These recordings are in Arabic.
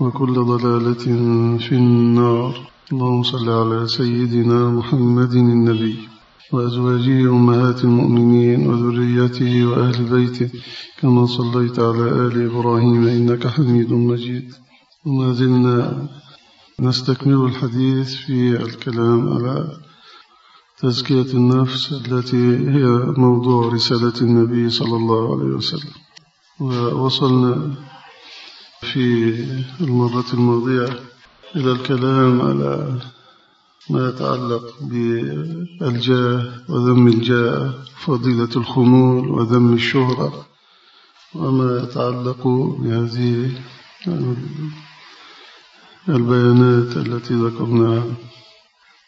وكل ضلالة في النار. اللهم صل على سيدنا محمد النبي وأزواجه أمهات المؤمنين وذريته وأهل بيته كما صليت على آل إبراهيم إنك حميد مجيد. وما زلنا نستكمل الحديث في الكلام على تزكية النفس التي هي موضوع رسالة النبي صلى الله عليه وسلم. ووصلنا في المرة الماضية إلى الكلام على ما يتعلق بالجاه وذم الجاه فضيلة الخمول وذم الشهرة وما يتعلق بهذه البيانات التي ذكرناها.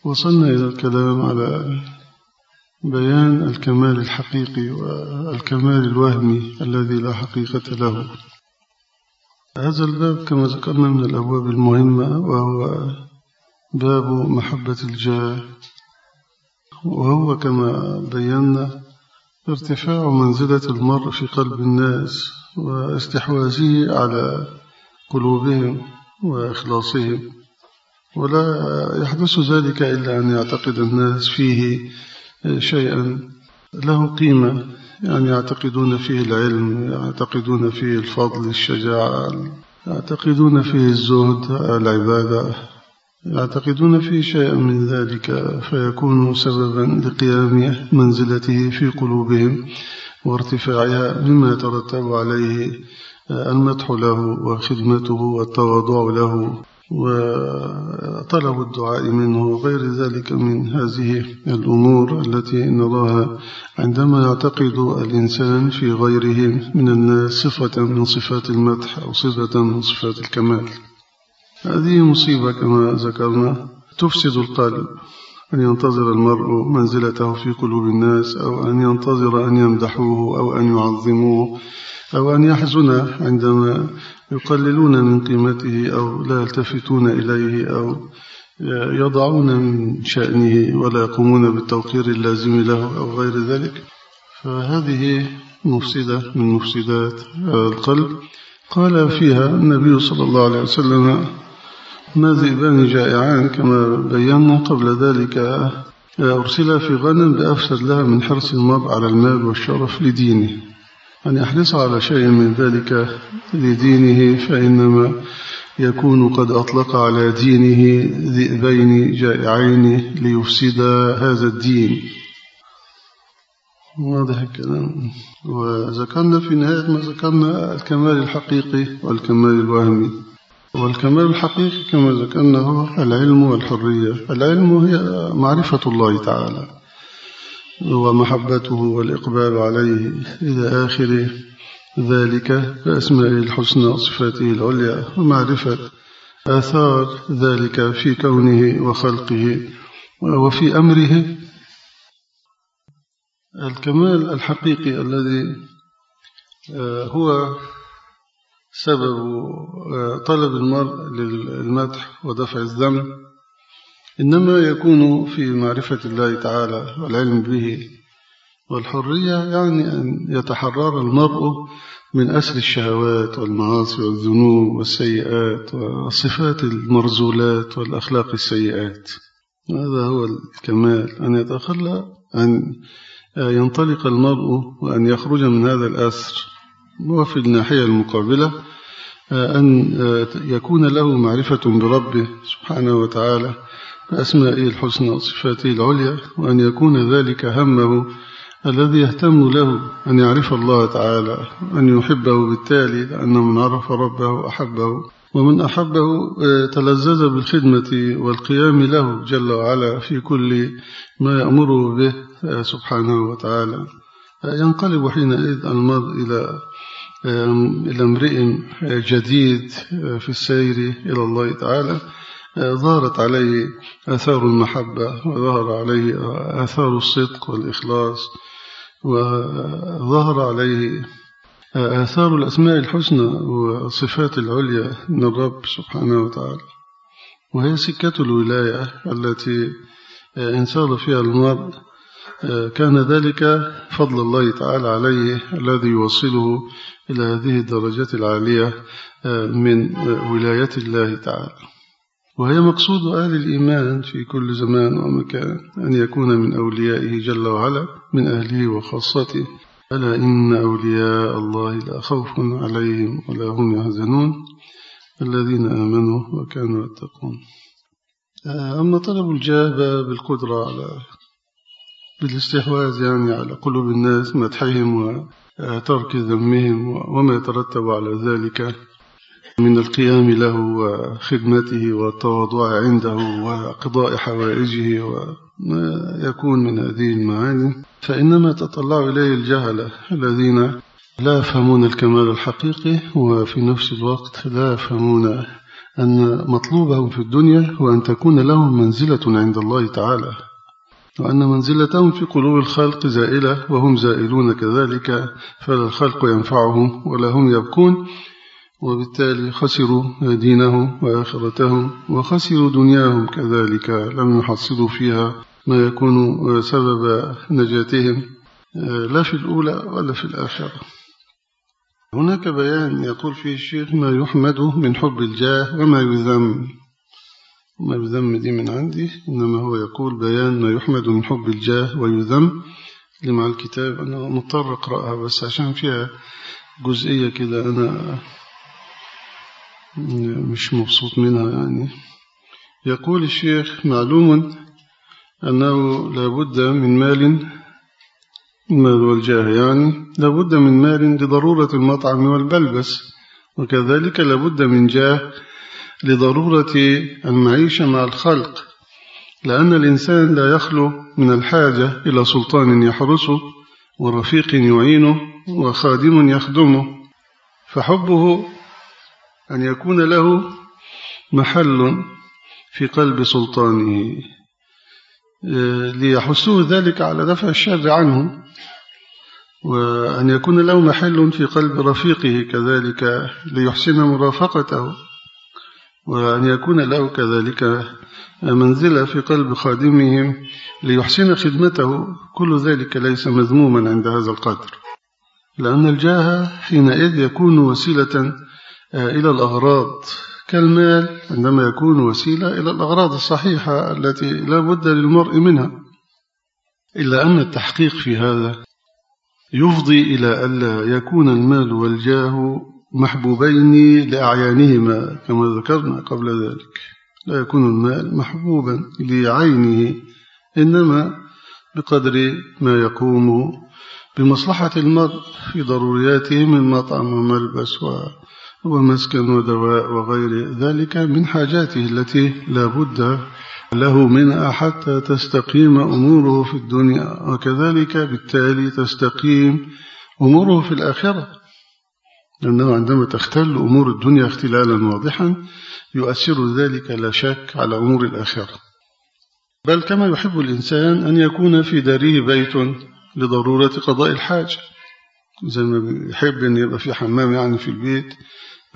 وصلنا إلى الكلام على بيان الكمال الحقيقي والكمال الوهمي الذي لا حقيقة له. هذا الباب كما ذكرنا من الأبواب المهمة وهو باب محبة الجاه. وهو كما بينا ارتفاع منزلة المرء في قلب الناس واستحواذه على قلوبهم وإخلاصهم. ولا يحدث ذلك إلا أن يعتقد الناس فيه شيئا له قيمة. يعني يعتقدون فيه العلم يعتقدون فيه الفضل الشجاعة يعتقدون فيه الزهد العبادة يعتقدون فيه شيئا من ذلك فيكون سببا لقيام منزلته في قلوبهم وارتفاعها مما يترتب عليه المدح له وخدمته والتواضع له. وطلب الدعاء منه وغير ذلك من هذه الأمور التي نراها عندما يعتقد الإنسان في غيره من الناس صفة من صفات المدح أو صفة من صفات الكمال. هذه مصيبة كما ذكرنا. تفسد القلب. أن ينتظر المرء منزلته في قلوب الناس أو أن ينتظر أن يمدحوه أو أن يعظموه أو أن يحزن عندما يقللون من قيمته أو لا يلتفتون إليه أو يضعون من شأنه ولا يقومون بالتوقير اللازم له أو غير ذلك. فهذه مفسدة من مفسدات القلب. قال فيها النبي صلى الله عليه وسلم ما ذئبان جائعان كما بينا قبل ذلك. أرسل في غنم بأفسد لها من حرص المرء على المال والشرف لدينه. أن يحرص على شيء من ذلك لدينه فإنما يكون قد أطلق على دينه ذئبين جائعين ليفسد هذا الدين. واضح الكلام. وذكرنا في نهاية ما ذكرنا الكمال الحقيقي والكمال الوهمي. والكمال الحقيقي كما ذكرنا هو العلم والحرية. العلم هي معرفة الله تعالى. ومحبته والإقبال عليه إلى آخر ذلك بأسمائه الحسنى وصفاته العليا ومعرفة آثار ذلك في كونه وخلقه وفي أمره. الكمال الحقيقي الذي هو سبب طلب المرء للمدح ودفع الذنب إنما يكون في معرفة الله تعالى والعلم به والحرية يعني أن يتحرر المرء من أسر الشهوات والمعاصي والذنوب والسيئات والصفات المرزولات والأخلاق السيئات. هذا هو الكمال أن يتخلى أن ينطلق المرء وأن يخرج من هذا الأسر. وفي الناحية المقابلة أن يكون له معرفة بربه سبحانه وتعالى. بأسمائه الحسنى وصفاته العليا وأن يكون ذلك همه الذي يهتم له أن يعرف الله تعالى أن يحبه بالتالي لأنه من عرف ربه أحبه ومن أحبه تلذذ بالخدمة والقيام له جل وعلا في كل ما يأمره به سبحانه وتعالى. ينقلب حينئذ المرء إلى إلى امرئ جديد في السير إلى الله تعالى. ظهرت عليه آثار المحبة وظهر عليه آثار الصدق والإخلاص وظهر عليه آثار الأسماء الحسنى والصفات العليا من الرب سبحانه وتعالى. وهي سكة الولاية التي إن سار فيها المرء. كان ذلك فضل الله تعالى عليه الذي يوصله إلى هذه الدرجات العالية من ولاية الله تعالى. وهي مقصود أهل الإيمان في كل زمان ومكان أن يكون من أوليائه جل وعلا من أهله وخاصته. ألا إن أولياء الله لا خوف عليهم ولا هم يحزنون الذين آمنوا وكانوا يتقون. أما طلب الجاه بالقدرة على بالاستحواذ يعني على قلوب الناس مدحهم وترك ذمهم وما يترتب على ذلك. من القيام له وخدمته والتواضع عنده وقضاء حوائجه وما يكون من هذه المعاني. فإنما تطلع إليه الجهلة الذين لا يفهمون الكمال الحقيقي وفي نفس الوقت لا يفهمون أن مطلوبهم في الدنيا هو أن تكون لهم منزلة عند الله تعالى. وأن منزلتهم في قلوب الخلق زائلة وهم زائلون كذلك فلا الخلق ينفعهم ولا هم يبكون. وبالتالي خسروا دينهم وآخرتهم وخسروا دنياهم كذلك لم يحصلوا فيها ما يكون سبب نجاتهم لا في الأولى ولا في الآخرة. هناك بيان يقول فيه الشيخ ما يحمد من حب الجاه وما يذم. ما يذم دي من عندي إنما هو يقول بيان ما يحمد من حب الجاه ويذم. اللي مع الكتاب أنا مضطر أقرأها بس عشان فيها جزئية كده أنا مش مبسوط منها يعني. يقول الشيخ معلوم أنه لابد من مال المال والجاه يعني. لابد من مال لضرورة المطعم والبلبس وكذلك لابد من جاه لضرورة المعيشة مع الخلق. لأن الإنسان لا يخلو من الحاجة إلى سلطان يحرسه ورفيق يعينه وخادم يخدمه. فحبه أن يكون له محل في قلب سلطانه. ليحسوه ذلك على دفع الشر عنه وأن يكون له محل في قلب رفيقه كذلك ليحسن مرافقته وأن يكون له كذلك منزلة في قلب خادمهم ليحسن خدمته. كل ذلك ليس مذموما عند هذا القدر لأن الجاه حينئذ يكون وسيلة إلى الأغراض. كالمال عندما يكون وسيلة إلى الأغراض الصحيحة التي لا بد للمرء منها. إلا أن التحقيق في هذا يفضي إلى ألا يكون المال والجاه محبوبين لأعيانهما كما ذكرنا قبل ذلك. لا يكون المال محبوبا لعينه إنما بقدر ما يقوم بمصلحة المرء في ضرورياته من مطعم وملبس ومسكن ودواء وغير ذلك من حاجاته التي لا بد له منها حتى تستقيم أموره في الدنيا وكذلك بالتالي تستقيم أموره في الآخرة. لأنه عندما تختل أمور الدنيا اختلالا واضحا يؤثر ذلك لا شك على أمور الآخرة. بل كما يحب الإنسان أن يكون في داره بيت لضرورة قضاء الحاجة. زي ما بيحب أن يبقى في حمام يعني في البيت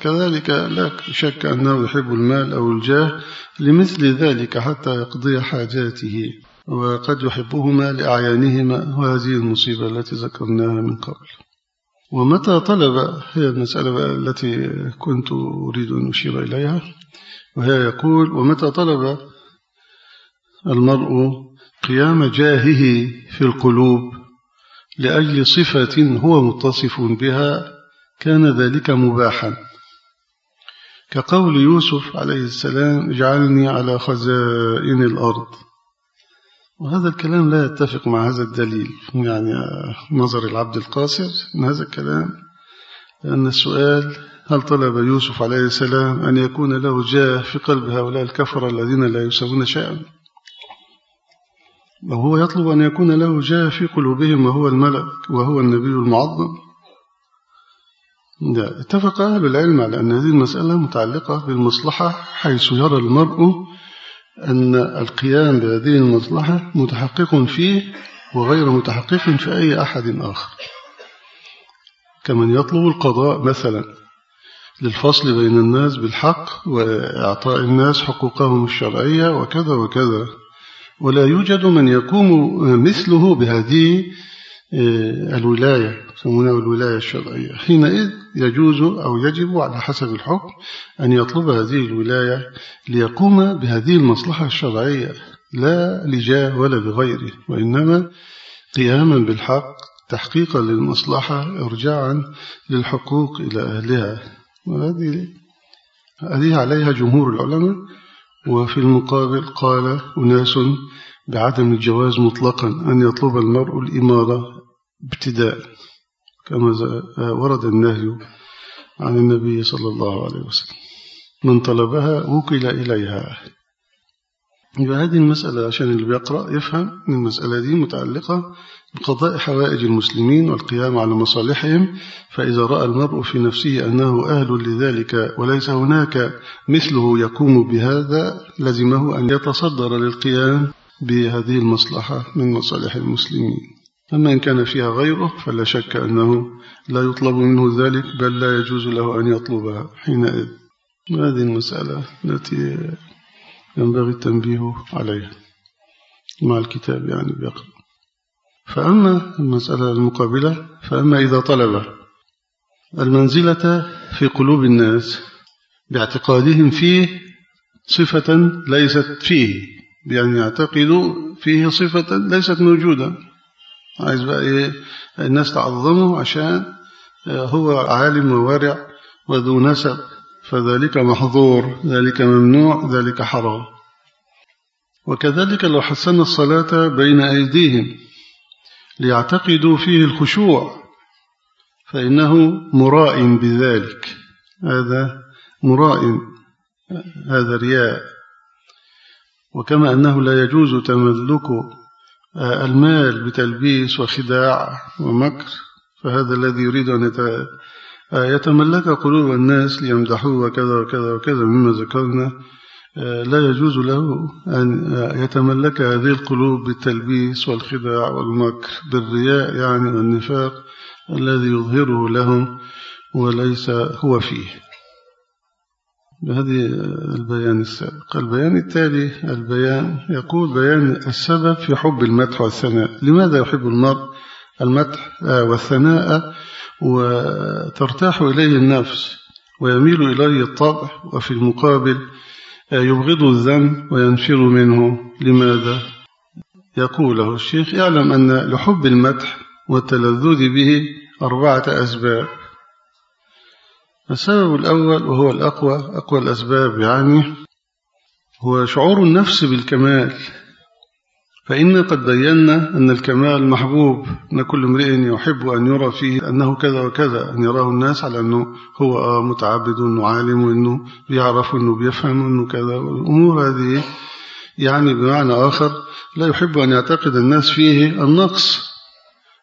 كذلك لا شك أنه يحب المال أو الجاه لمثل ذلك حتى يقضي حاجاته وقد يحبهما لأعيانهما وهذه المصيبة التي ذكرناها من قبل. ومتى طلب هي المسألة التي كنت أريد أن أشير إليها وهي يقول ومتى طلب المرء قيام جاهه في القلوب لأجل صفة هو متصف بها كان ذلك مباحا. كقول يوسف عليه السلام اجعلني على خزائن الأرض. وهذا الكلام لا يتفق مع هذا الدليل يعني نظر العبد القاصر من هذا الكلام لأن السؤال هل طلب يوسف عليه السلام أن يكون له جاه في قلب هؤلاء الكفر الذين لا يسوون شيئا؟ وهو يطلب أن يكون له جاه في قلوبهم وهو الملك وهو النبي المعظم. اتفق أهل العلم على أن هذه المسألة متعلقة بالمصلحة حيث يرى المرء أن القيام بهذه المصلحة متحقق فيه وغير متحقق في أي أحد آخر. كمن يطلب القضاء مثلا للفصل بين الناس بالحق وإعطاء الناس حقوقهم الشرعية وكذا وكذا ولا يوجد من يقوم مثله بهذه الولاية يسمونها الولاية الشرعية. حينئذ يجوز أو يجب على حسب الحكم أن يطلب هذه الولاية ليقوم بهذه المصلحة الشرعية لا لجاه ولا لغيره وإنما قياما بالحق تحقيقا للمصلحة إرجاعا للحقوق إلى أهلها. وهذه هذه عليها جمهور العلماء وفي المقابل قال أناس بعدم الجواز مطلقا أن يطلب المرء الإمارة ابتداء كما ورد النهي عن النبي صلى الله عليه وسلم. من طلبها وكل إليها. يبقى هذه المسألة عشان اللي بيقرأ يفهم أن المسألة دي متعلقة بقضاء حوائج المسلمين والقيام على مصالحهم. فإذا رأى المرء في نفسه أنه أهل لذلك وليس هناك مثله يقوم بهذا لزمه أن يتصدر للقيام. بهذه المصلحة من مصالح المسلمين. أما إن كان فيها غيره فلا شك أنه لا يطلب منه ذلك بل لا يجوز له أن يطلبها حينئذ. هذه المسألة التي ينبغي التنبيه عليها مع الكتاب يعني بيقرأ فأما المسألة المقابلة فأما إذا طلب المنزلة في قلوب الناس باعتقادهم فيه صفة ليست فيه. بأن يعتقدوا فيه صفة ليست موجودة. عايز بقى إيه الناس تعظمه عشان هو عالم وورع وذو نسب فذلك محظور ذلك ممنوع ذلك حرام. وكذلك لو حسن الصلاة بين أيديهم ليعتقدوا فيه الخشوع فإنه مراء بذلك. هذا مراء هذا رياء. وكما أنه لا يجوز تملك المال بتلبيس وخداع ومكر فهذا الذي يريد أن يتملك قلوب الناس ليمدحوه وكذا وكذا وكذا مما ذكرنا. لا يجوز له أن يتملك هذه القلوب بالتلبيس والخداع والمكر بالرياء يعني والنفاق الذي يظهره لهم وليس هو فيه. بهذه البيان السابق البيان التالي البيان يقول بيان السبب في حب المدح والثناء. لماذا يحب المرء المدح والثناء؟ وترتاح إليه النفس ويميل إليه الطبع وفي المقابل يبغض الذنب وينفر منه. لماذا؟ يقوله الشيخ يعلم أن لحب المدح والتلذذ به أربعة أسباب. السبب الأول وهو الأقوى أقوى الأسباب يعني هو شعور النفس بالكمال. فإن قد بينا أن الكمال محبوب أن كل امرئ يحب أن يرى فيه أنه كذا وكذا أن يراه الناس على أنه هو متعبد وأنه عالم وأنه بيعرف وأنه بيفهم وأنه كذا. والأمور هذه يعني بمعنى آخر لا يحب أن يعتقد الناس فيه النقص.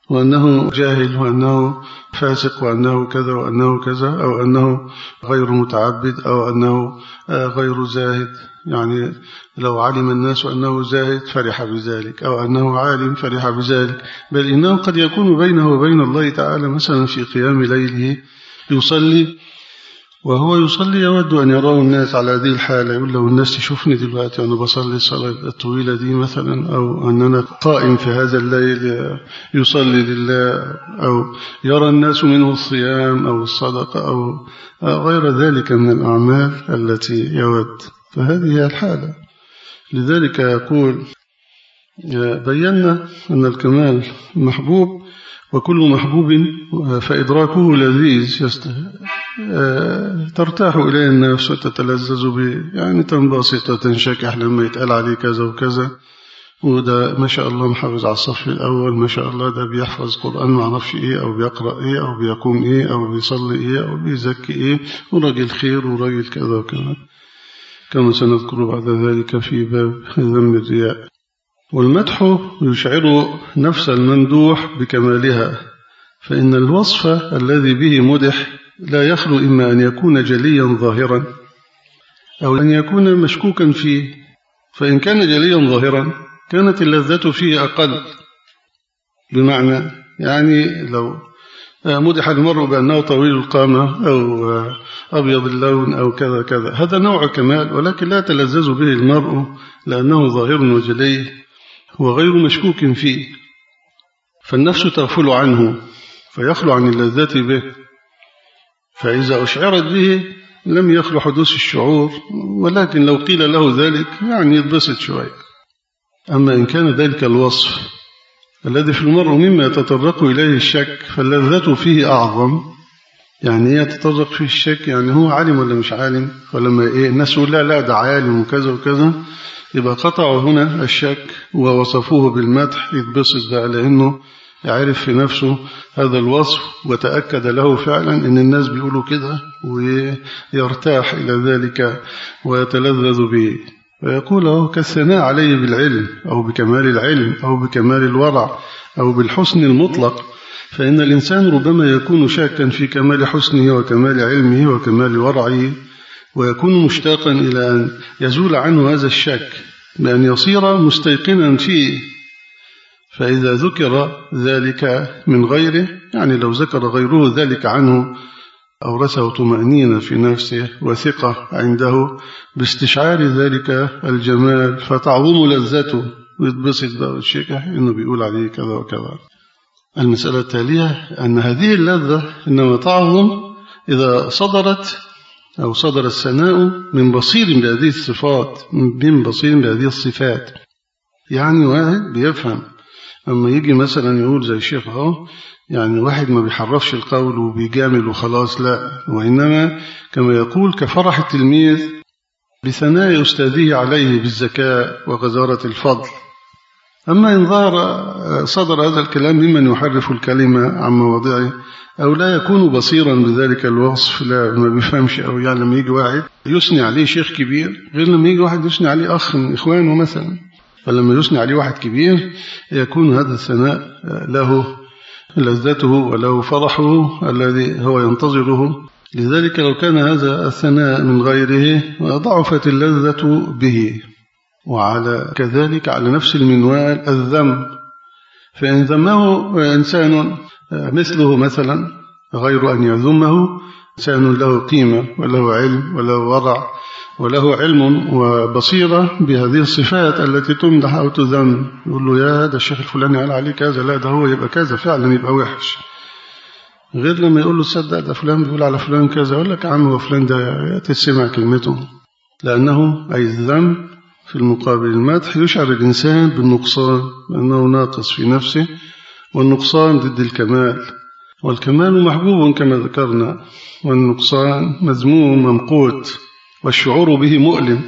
وأنه جاهل وأنه فاسق وأنه كذا وأنه كذا أو أنه غير متعبد أو أنه غير زاهد. يعني لو علم الناس أنه زاهد فرح بذلك أو أنه عالم فرح بذلك. بل إنه قد يكون بينه وبين الله تعالى مثلا في قيام ليله يصلي وهو يصلي يود أن يراه الناس على هذه الحالة يقول له الناس تشوفني دلوقتي وأنا بصلي الصلاة الطويلة دي مثلا أو أن أنا قائم في هذا الليل يصلي لله أو يرى الناس منه الصيام أو الصدقة أو غير ذلك من الأعمال التي يود. فهذه هي الحالة. لذلك يقول بينا أن الكمال محبوب وكل محبوب فإدراكه لذيذ آه، ترتاح إليه النفس وتتلذذ به. يعني تنبسط وتنشكح لما يتقال عليه كذا وكذا. وده ما شاء الله محافظ على الصف الأول ما شاء الله ده بيحفظ قرآن ما عرفش إيه أو بيقرأ إيه أو بيقوم إيه أو بيصلي إيه أو بيزكي إيه. وراجل خير وراجل كذا وكذا. كما سنذكر بعد ذلك في باب ذم الرياء. والمدح يشعر نفس الممدوح بكمالها فإن الوصف الذي به مدح لا يخلو إما أن يكون جليا ظاهرا أو أن يكون مشكوكا فيه فإن كان جليا ظاهرا كانت اللذة فيه أقل. بمعنى يعني لو مدح المرء بأنه طويل القامة أو أبيض اللون أو كذا كذا هذا نوع كمال ولكن لا تلذذ به المرء لأنه ظاهر وجلي. وغير مشكوك فيه. فالنفس تغفل عنه فيخلو عن اللذة به. فإذا أشعرت به لم يخلو حدوث الشعور ولكن لو قيل له ذلك يعني يتبسط شوية. أما إن كان ذلك الوصف الذي في المرء مما يتطرق إليه الشك فاللذة فيه أعظم. يعني يتطرق فيه الشك؟ يعني هو عالم ولا مش عالم؟ ولما إيه الناس يقول لا لا ده عالم وكذا وكذا. يبقى قطعوا هنا الشك ووصفوه بالمدح يتبسط بقى لأنه يعرف في نفسه هذا الوصف وتأكد له فعلا أن الناس بيقولوا كده ويرتاح إلى ذلك ويتلذذ به. ويقول له كالثناء عليه بالعلم أو بكمال العلم أو بكمال الورع أو بالحسن المطلق فإن الإنسان ربما يكون شاكا في كمال حسنه وكمال علمه وكمال ورعه ويكون مشتاقا إلى أن يزول عنه هذا الشك بأن يصير مستيقنا فيه. فإذا ذكر ذلك من غيره يعني لو ذكر غيره ذلك عنه أورثه طمأنينة في نفسه وثقة عنده باستشعار ذلك الجمال فتعظم لذته. ويتبسط بقى والشيكة إنه بيقول عليه كذا وكذا. المسألة التالية أن هذه اللذة إنما تعظم إذا صدرت أو صدر الثناء من بصير بهذه الصفات من بصير بهذه الصفات. يعني واحد بيفهم. أما يجي مثلا يقول زي الشيخ أهو يعني واحد ما بيحرفش القول وبيجامل وخلاص لا. وإنما كما يقول كفرح التلميذ بثناء أستاذه عليه بالذكاء وغزارة الفضل. أما إن ظهر صدر هذا الكلام ممن يحرف الكلمة عن مواضعه أو لا يكون بصيرا بذلك الوصف لا ما بيفهمش أو يعني لما يجي واحد يثني عليه شيخ كبير غير لما يجي واحد يثني عليه أخ من إخوانه مثلا. فلما يثني عليه واحد كبير يكون هذا الثناء له لذته وله فرحه الذي هو ينتظره. لذلك لو كان هذا الثناء من غيره ضعفت اللذة به. وعلى كذلك على نفس المنوال الذم فإن ذمه إنسان مثله مثلا غير أن يذمه إنسان له قيمة وله علم وله ورع وله علم وبصيرة بهذه الصفات التي تمدح أو تذم. يقول له يا هذا الشيخ الفلاني قال عليه كذا لا ده هو يبقى كذا فعلا يبقى وحش. غير لما يقول له صدق ده فلان بيقول على فلان كذا. يقول لك عم هو فلان ده تسمع كلمته. لأنه أي الذم في المقابل المدح يشعر الإنسان بالنقصان لأنه ناقص في نفسه والنقصان ضد الكمال. والكمال محبوب كما ذكرنا والنقصان مذموم ممقوت والشعور به مؤلم.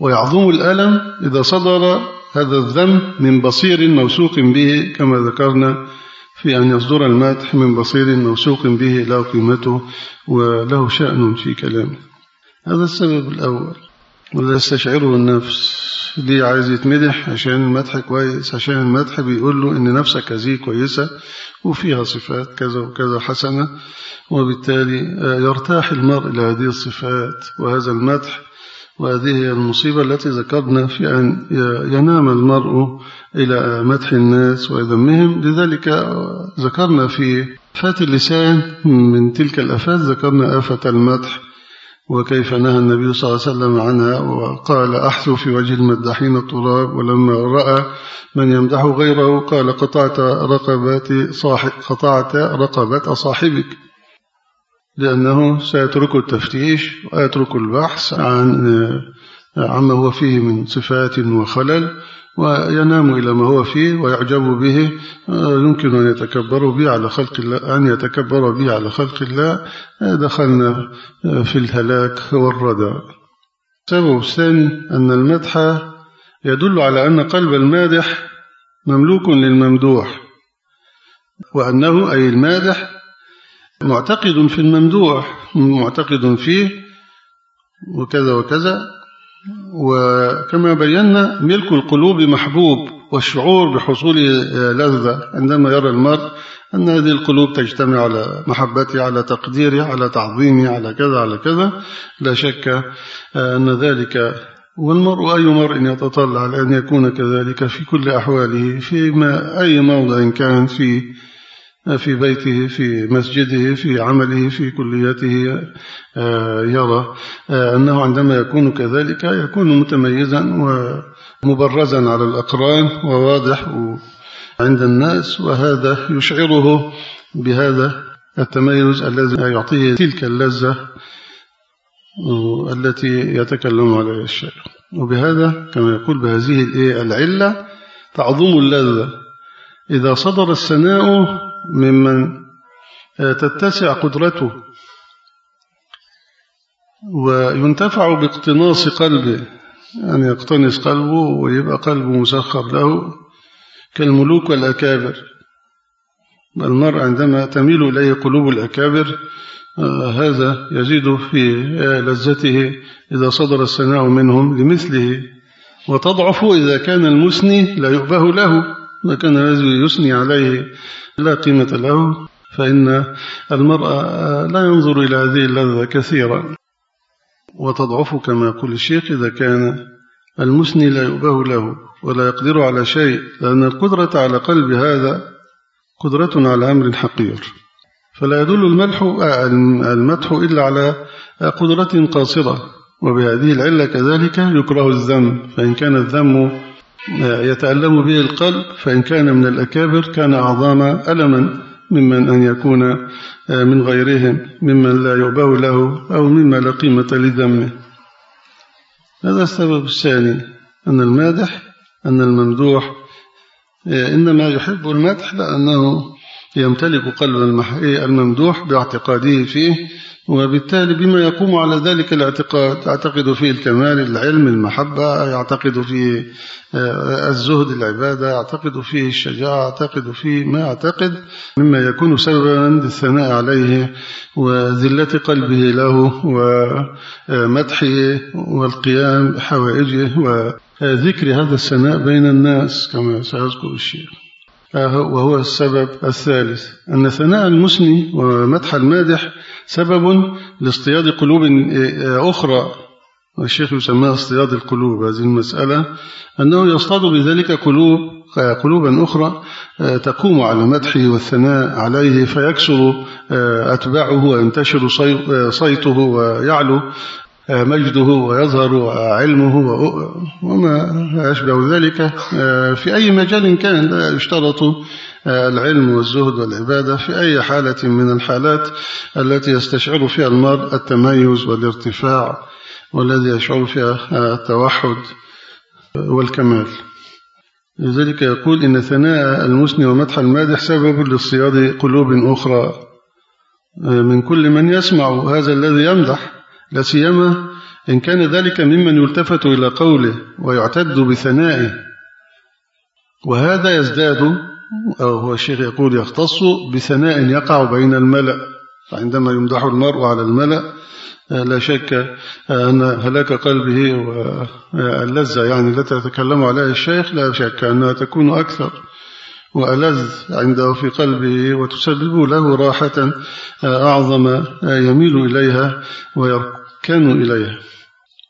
ويعظم الألم إذا صدر هذا الذنب من بصير موثوق به كما ذكرنا في أن يصدر المدح من بصير موثوق به له قيمته وله شأن في كلامه. هذا السبب الأول. ولا يستشعره النفس. ليه عايز يتمدح عشان المدح كويس عشان المدح بيقول له إن نفسك هذه كويسة وفيها صفات كذا وكذا حسنة وبالتالي يرتاح المرء إلى هذه الصفات وهذا المدح وهذه المصيبة التي ذكرنا في أن ينام المرء إلى مدح الناس وذمهم لذلك ذكرنا في فات اللسان من تلك الأفات ذكرنا آفة المدح. وكيف نهى النبي صلى الله عليه وسلم عنها وقال أحثو في وجه المدحين التراب ولما رأى من يمدح غيره قال قطعت رقبات صاحب قطعت رقبة صاحبك. لأنه سيترك التفتيش ويترك البحث عن عما هو فيه من صفات وخلل وينام إلى ما هو فيه ويعجب به يمكن أن يتكبر به على خلق الله أن يتكبر به على خلق الله. دخلنا في الهلاك والردى السبب الثاني أن المدح يدل على أن قلب المادح مملوك للممدوح وأنه أي المادح معتقد في الممدوح معتقد فيه وكذا وكذا. وكما بينا ملك القلوب محبوب والشعور بحصول لذة عندما يرى المرء أن هذه القلوب تجتمع على محبته على تقديره على تعظيمه على كذا على كذا. لا شك أن ذلك والمرء أي مرء يتطلع لأن يكون كذلك في كل أحواله في ما أي موضع كان في في بيته في مسجده في عمله في كليته آه، يرى آه، أنه عندما يكون كذلك يكون متميزا ومبرزا على الأقران وواضح عند الناس وهذا يشعره بهذا التميز الذي يعطيه تلك اللذة التي يتكلم عليها الشيخ وبهذا كما يقول بهذه العلة تعظم اللذة. إذا صدر السناء ممن تتسع قدرته. وينتفع باقتناص قلبه يعني يقتنص قلبه ويبقى قلبه مسخر له كالملوك والأكابر. المرء عندما تميل إليه قلوب الأكابر آه، هذا يزيد في لذته إذا صدر السناء منهم لمثله. وتضعف إذا كان المسني لا يؤبه له ما كان الذي يثني عليه. لا قيمة له فإن المرأة لا ينظر إلى هذه اللذة كثيرا. وتضعف كما يقول الشيخ إذا كان المسني لا يؤبه له ولا يقدر على شيء لأن القدرة على قلب هذا قدرة على أمر حقير. فلا يدل الملح المدح إلا على قدرة قاصرة وبهذه العلة كذلك يكره الذم فإن كان الذم يتألم به القلب فإن كان من الأكابر كان أعظم ألما ممن أن يكون آه، من غيرهم ممن لا يعبه له أو مما لا قيمة لذمه هذا السبب الثاني أن المادح أن الممدوح آه، إنما يحب المدح لأنه يمتلك قلب الممدوح باعتقاده فيه وبالتالي بما يقوم على ذلك الاعتقاد يعتقد فيه الكمال العلم المحبة يعتقد فيه آه، الزهد العبادة يعتقد فيه الشجاعة يعتقد فيه ما يعتقد مما يكون سببا للثناء عليه وذلة قلبه له ومدحه والقيام بحوائجه وذكر هذا الثناء بين الناس كما سيذكر الشيخ. وهو السبب الثالث. أن ثناء المسني ومدح المادح سبب لاصطياد قلوب أخرى. الشيخ يسمى اصطياد القلوب هذه المسألة. أنه يصطاد بذلك قلوب قلوبا أخرى تقوم على مدحه والثناء عليه فيكسر أتباعه وينتشر صيته ويعلو. مجده ويظهر علمه وما أشبه ذلك. في أي مجال كان لا يشترط العلم والزهد والعبادة. في أي حالة من الحالات التي يستشعر فيها المرء التميز والارتفاع والذي يشعر فيها التوحد والكمال. لذلك يقول إن ثناء المسني ومدح المادح سبب لاصطياد قلوب أخرى من كل من يسمع هذا الذي يمدح. لا سيما إن كان ذلك ممن يلتفت إلى قوله ويعتد بثنائه. وهذا يزداد أو هو الشيخ يقول يختص بثناء يقع بين الملأ. فعندما يمدح المرء على الملأ لا شك أن هلاك قلبه واللذة يعني التي يتكلم عليها الشيخ لا شك أنها تكون أكثر. وألذ عنده في قلبه وتسبب له راحة أعظم يميل إليها ويركن إليها.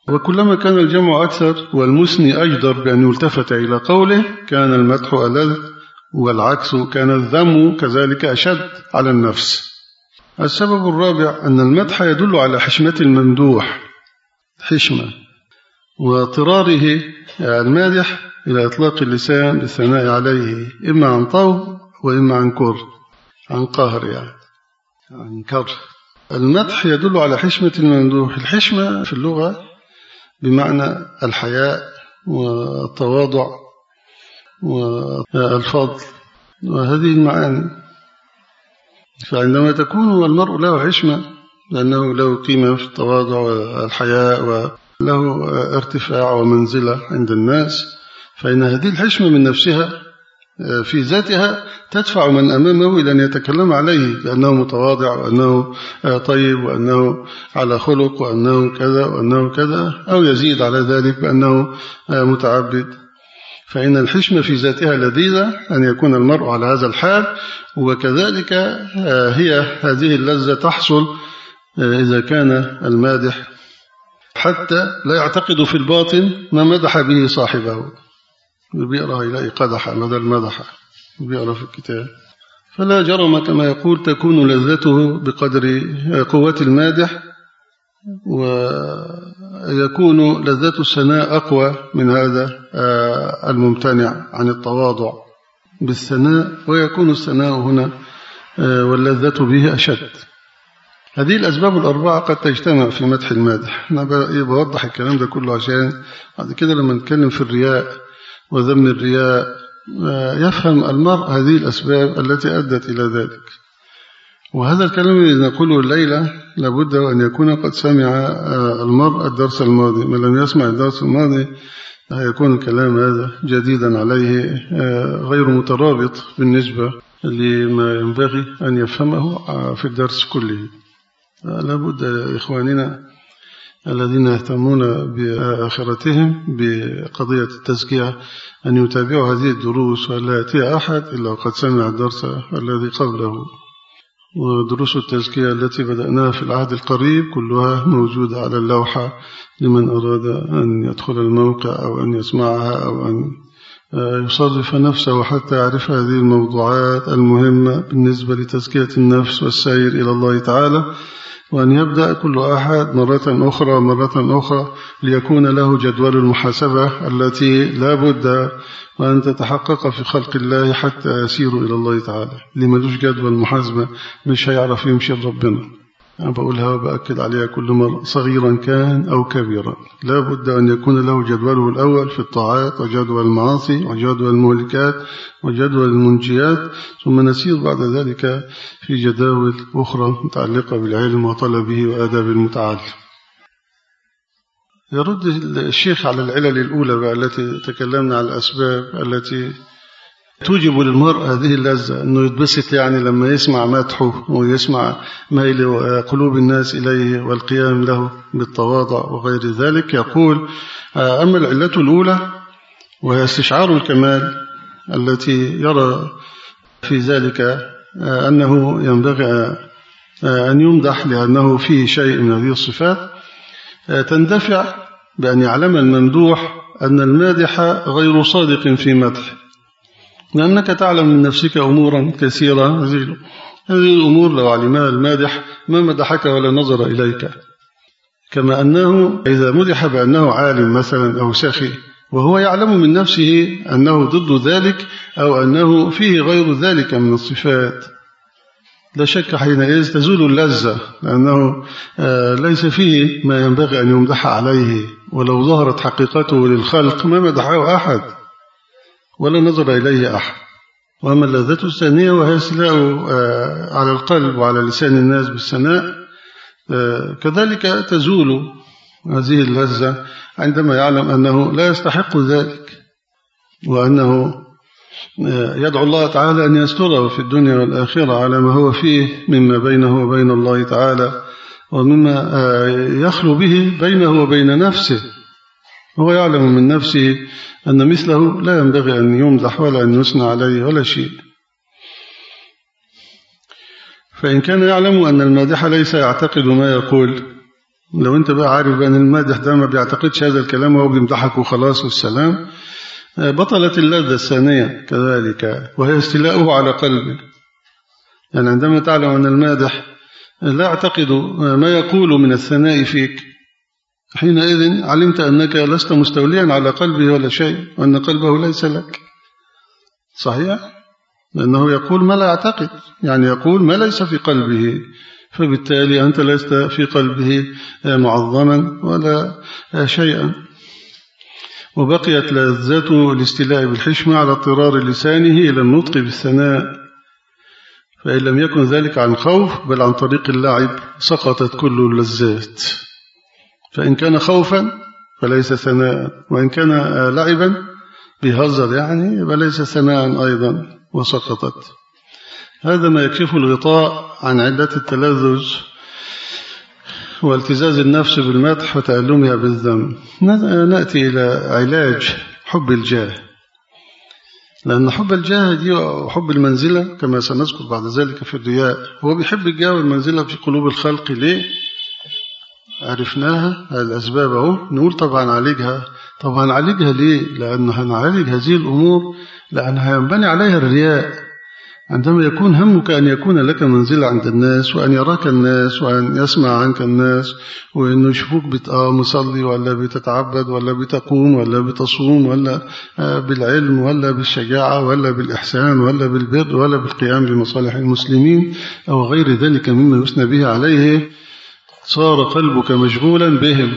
وكلما كان الجمع أكثر والمثني أجدر بأن يلتفت إلى قوله كان المدح ألذ والعكس كان الذم كذلك أشد على النفس. السبب الرابع أن المدح يدل على حشمة الممدوح حشمة واضطراره المادح إلى إطلاق اللسان بالثناء عليه إما عن طوب وإما عن كر عن قهر يعني عن كر المدح يدل على حشمة الممدوح الحشمة في اللغة بمعنى الحياء والتواضع والفضل. وهذه المعاني. فعندما تكون المرء له حشمة لأنه له قيمة في التواضع والحياء وله ارتفاع ومنزلة عند الناس فإن هذه الحشمة من نفسها في ذاتها تدفع من أمامه إلى أن يتكلم عليه بأنه متواضع وأنه طيب وأنه على خلق وأنه كذا وأنه كذا أو يزيد على ذلك بأنه متعبد. فإن الحشمة في ذاتها لذيذة أن يكون المرء على هذا الحال وكذلك هي هذه اللذة تحصل إذا كان المادح. حتى لا يعتقد في الباطن ما مدح به صاحبه. بيقرأ يلاقي قدح مدى المدح بيقرأ في الكتاب فلا جرم كما يقول تكون لذته بقدر قوة المادح ويكون لذة الثناء أقوى من هذا الممتنع عن التواضع بالثناء ويكون الثناء هنا واللذة به أشد. هذه الأسباب الأربعة قد تجتمع في مدح المادح. أنا بوضح الكلام ده كله عشان بعد كده لما نتكلم في الرياء وذم الرياء يفهم المرء هذه الأسباب التي أدت إلى ذلك. وهذا الكلام الذي نقوله الليلة لابد أن يكون قد سمع المرء الدرس الماضي. من لم يسمع الدرس الماضي يكون الكلام هذا جديدا عليه غير مترابط بالنسبة لما ينبغي أن يفهمه في الدرس كله. لابد إخواننا الذين يهتمون بآخرتهم بقضية التزكية أن يتابعوا هذه الدروس ولا يأتي أحد إلا وقد سمع الدرس الذي قبله. ودروس التزكية التي بدأناها في العهد القريب كلها موجودة على اللوحة لمن أراد أن يدخل الموقع أو أن يسمعها أو أن يصرف نفسه حتى يعرف هذه الموضوعات المهمة بالنسبة لتزكية النفس والسير إلى الله تعالى. وأن يبدأ كل أحد مرة أخرى مرة أخرى ليكون له جدول المحاسبة التي لا بد وأن تتحقق في خلق الله حتى يسير إلى الله تعالى. لملوش جدول محاسبة مش هيعرف يمشي ربنا. أنا بقولها وبأكد عليها كل مرة. صغيرا كان أو كبيرا. لا بد أن يكون له جدوله الأول في الطاعات وجدول المعاصي وجدول المهلكات وجدول المنجيات ثم نسير بعد ذلك في جداول أخرى متعلقة بالعلم وطلبه وآداب المتعلم يرد الشيخ على العلل الأولى التي تكلمنا على الأسباب التي توجب للمرء هذه اللذة أنه يتبسط يعني لما يسمع مدحه ويسمع ميل قلوب الناس إليه والقيام له بالتواضع وغير ذلك. يقول أما العلة الأولى وهي استشعار الكمال التي يرى في ذلك أنه ينبغي أن يمدح لأنه فيه شيء من هذه الصفات. تندفع بأن يعلم الممدوح أن المادح غير صادق في مدحه لأنك تعلم من نفسك أمورا كثيرة. هذه الأمور لو علمها المادح ما مدحك ولا نظر إليك. كما أنه إذا مدح بأنه عالم مثلا أو سخي وهو يعلم من نفسه أنه ضد ذلك أو أنه فيه غير ذلك من الصفات. لا شك حينئذ تزول اللذة لأنه ليس فيه ما ينبغي أن يمدح عليه. ولو ظهرت حقيقته للخلق ما مدحه أحد. ولا نظر إليه أحد. وأما اللذة الثانية وهي سلاء على القلب وعلى لسان الناس بالثناء كذلك تزول هذه اللذة عندما يعلم أنه لا يستحق ذلك وأنه يدعو الله تعالى أن يستره في الدنيا والآخرة على ما هو فيه مما بينه وبين الله تعالى ومما يخلو به بينه وبين نفسه. هو يعلم من نفسه أن مثله لا ينبغي أن يمدح ولا أن يثنى عليه ولا شيء. فإن كان يعلم أن المادح ليس يعتقد ما يقول لو أنت بقى عارف أن المادح ده ما بيعتقدش هذا الكلام وهو بيمدحك وخلاص والسلام بطلت اللذة الثانية كذلك وهي استيلاؤه على قلبه. يعني عندما تعلم أن المادح لا يعتقد ما يقول من الثناء فيك حينئذ علمت أنك لست مستوليا على قلبه ولا شيء وأن قلبه ليس لك. صحيح؟ لأنه يقول ما لا يعتقد يعني يقول ما ليس في قلبه فبالتالي أنت لست في قلبه معظما ولا شيئا. وبقيت لذة الاستيلاء بالحشمة على اضطرار لسانه إلى النطق بالثناء. فإن لم يكن ذلك عن خوف بل عن طريق اللعب سقطت كل اللذات. فإن كان خوفا فليس ثناء وإن كان لعبا بهزر يعني فليس ثناء أيضا وسقطت. هذا ما يكشف الغطاء عن علة التلذذ والتزاز النفس بالمدح وتألمها بالذنب. نأتي إلى علاج حب الجاه. لأن حب الجاه دي وحب المنزلة كما سنذكر بعد ذلك في الرياء. هو بيحب الجاه والمنزلة في قلوب الخلق. ليه؟ عرفناها الأسباب أهو. نقول طبعا عالجها طبعا عالجها ليه؟ لأنها نعالج هذه الأمور لأنها ينبني عليها الرياء. عندما يكون همك أن يكون لك منزلة عند الناس وأن يراك الناس وأن يسمع عنك الناس وأنه يشوفوك مصلي ولا بتتعبد ولا بتقوم ولا بتصوم ولا بالعلم ولا بالشجاعة ولا بالإحسان ولا بالبر ولا بالقيام بمصالح المسلمين أو غير ذلك مما يثنى به عليه. صار قلبك مشغولا بهم.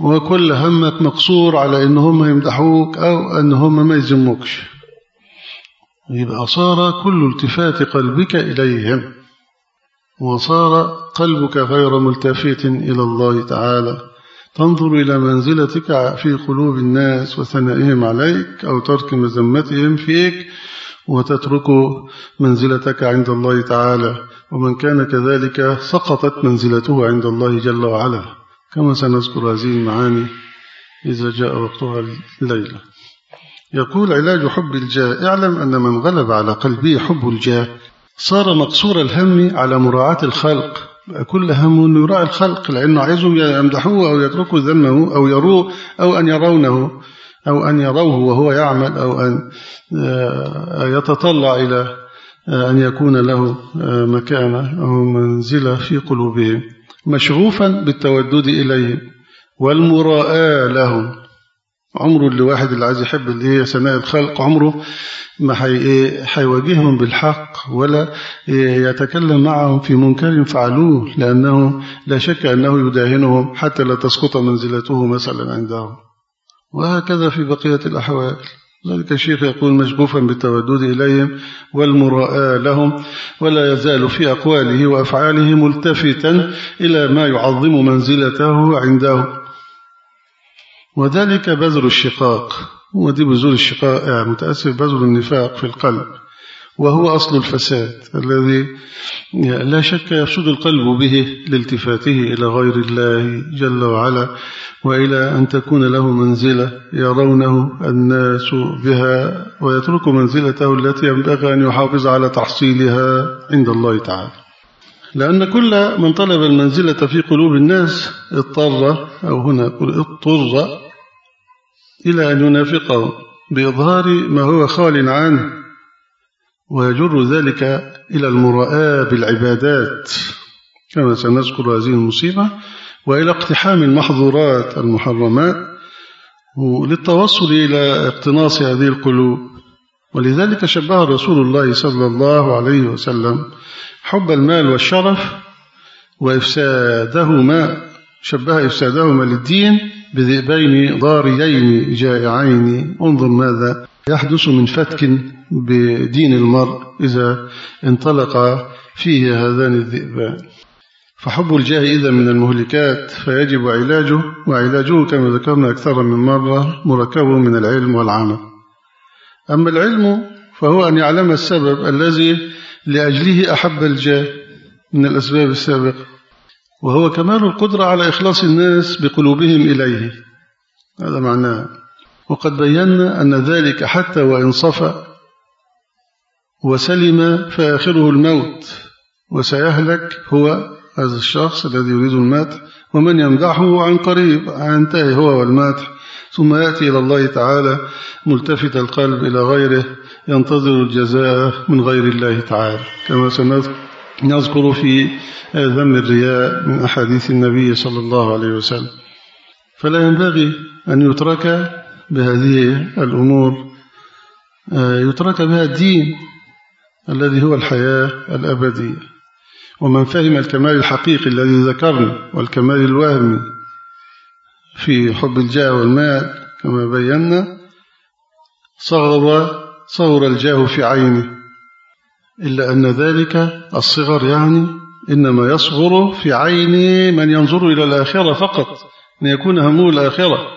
وكل همك مقصور على أن هم يمدحوك أو أن هم ما يزموكش. يبقى صار كل التفات قلبك إليهم. وصار قلبك غير ملتفت إلى الله تعالى. تنظر إلى منزلتك في قلوب الناس وثنائهم عليك أو ترك مذمتهم فيك. وتترك منزلتك عند الله تعالى. ومن كان كذلك سقطت منزلته عند الله جل وعلا. كما سنذكر هذه المعاني إذا جاء وقتها الليلة. يقول علاج حب الجاه اعلم أن من غلب على قلبه حب الجاه صار مقصور الهم على مراعاة الخلق. كل هم يراعي الخلق لأنه عايزهم يمدحوه أو يتركوا ذمه أو يروه أو أن يرونه. أو أن يروه وهو يعمل أو أن يتطلع إلى أن يكون له مكانة أو منزلة في قلوبهم مشغوفا بالتودد إليهم والمراءة لهم. عمره اللي واحد اللي عايز يحب اللي هي سماء الخلق. عمره ما حيواجههم بالحق ولا يتكلم معهم في منكر فعلوه لأنه لا شك أنه يداهنهم حتى لا تسقط منزلته مثلا عندهم. وهكذا في بقية الأحوال. ذلك الشيخ يقول مشغوفا بالتودد إليهم والمراءة لهم ولا يزال في أقواله وأفعاله ملتفتا إلى ما يعظم منزلته عنده. وذلك بذر الشقاق. ودي بذور الشقاق يعني متأسف بذر النفاق في القلب. وهو أصل الفساد الذي لا شك يفسد القلب به لالتفاته إلى غير الله جل وعلا وإلى أن تكون له منزلة يرونه الناس بها ويترك منزلته التي ينبغي أن يحافظ على تحصيلها عند الله تعالى. لأن كل من طلب المنزلة في قلوب الناس اضطر أو هنا اضطر إلى أن ينافقه بإظهار ما هو خال عنه ويجر ذلك إلى المراءة بالعبادات. كما سنذكر هذه المصيبة وإلى اقتحام المحظورات المحرمات للتوصل إلى اقتناص هذه القلوب. ولذلك شبه رسول الله صلى الله عليه وسلم حب المال والشرف وإفسادهما شبه إفسادهما للدين بذئبين ضاريين جائعين. انظر ماذا يحدث من فتك بدين المرء إذا انطلق فيه هذان الذئبان. فحب الجاه إذا من المهلكات فيجب علاجه وعلاجه كما ذكرنا أكثر من مرة مركب من العلم والعمل. أما العلم فهو أن يعلم السبب الذي لأجله أحب الجاه من الأسباب السابقة وهو كمال القدرة على إخلاص الناس بقلوبهم إليه. هذا معناه. وقد بينا أن ذلك حتى وإن صفى وسلم فآخره الموت وسيهلك هو هذا الشخص الذي يريد المدح ومن يمدحه عن قريب ينتهي هو والمدح ثم يأتي إلى الله تعالى ملتفت القلب إلى غيره ينتظر الجزاء من غير الله تعالى. كما سنذكر في ذم الرياء من أحاديث النبي صلى الله عليه وسلم. فلا ينبغي أن يترك بهذه الأمور آه، يترك بها الدين الذي هو الحياة الأبدية. ومن فهم الكمال الحقيقي الذي ذكرنا والكمال الوهمي في حب الجاه والمال كما بينا صغر صغر الجاه في عينه. إلا أن ذلك الصغر يعني إنما يصغر في عين من ينظر إلى الآخرة فقط أن يكون همه الآخرة.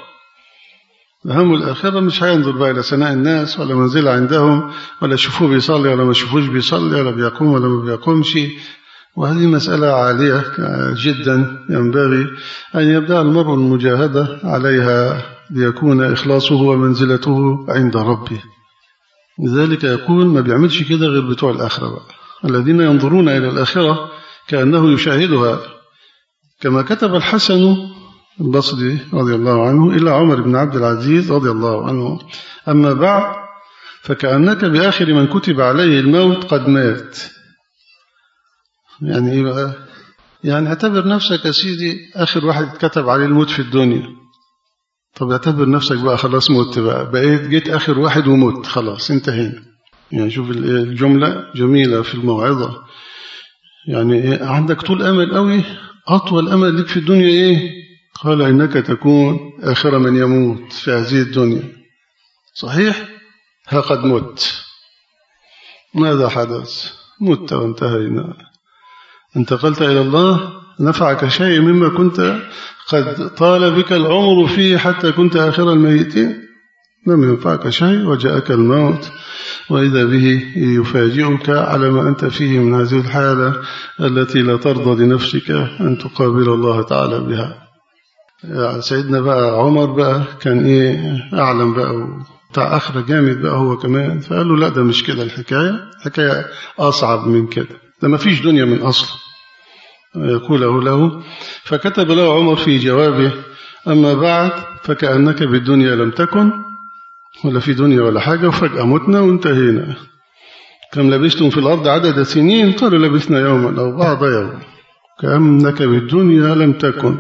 هم الآخرة مش هينظر بقى إلى سناء الناس ولا منزل عندهم ولا شوفوه بيصلي ولا ما شوفوش بيصلي ولا بيقوم ولا ما بيقومش. وهذه مسألة عالية جدا ينبغي أن يبدأ المرء المجاهدة عليها ليكون إخلاصه ومنزلته عند ربه. لذلك يقول ما بيعملش كده غير بتوع الآخرة بقى. الذين ينظرون إلى الآخرة كأنه يشاهدها. كما كتب الحسن البصري رضي الله عنه إلى عمر بن عبد العزيز رضي الله عنه. أما بعد فكأنك بآخر من كتب عليه الموت قد مات. يعني إيه بقى؟ يعني اعتبر نفسك يا سيدي آخر واحد كتب عليه الموت في الدنيا. طب اعتبر نفسك بقى خلاص مت بقى. بقيت جيت آخر واحد ومت خلاص انتهينا. يعني شوف الجملة جميلة في الموعظة. يعني إيه؟ عندك طول أمل قوي؟ أطول أمل لك في الدنيا إيه؟ قال إنك تكون آخر من يموت في هذه الدنيا. صحيح؟ ها قد مت. ماذا حدث؟ مت وانتهينا. انتقلت إلى الله؟ نفعك شيء مما كنت قد طال بك العمر فيه حتى كنت آخر الميتين؟ لم ينفعك شيء وجاءك الموت. وإذا به يفاجئك على ما أنت فيه من هذه الحالة التي لا ترضى لنفسك أن تقابل الله تعالى بها. يعني سيدنا بقى عمر بقى كان إيه أعلم بقى بتاع آخر جامد بقى هو كمان. فقال له لا ده مش كده الحكاية. الحكاية أصعب من كده. ده ما فيش دنيا من أصل. يقوله له. فكتب له عمر في جوابه أما بعد فكأنك بالدنيا لم تكن ولا في دنيا ولا حاجة وفجأة متنا وانتهينا. كم لبستم في الأرض عدد سنين؟ قالوا لبثنا يوما أو بعض يوم كأنك بالدنيا لم تكن.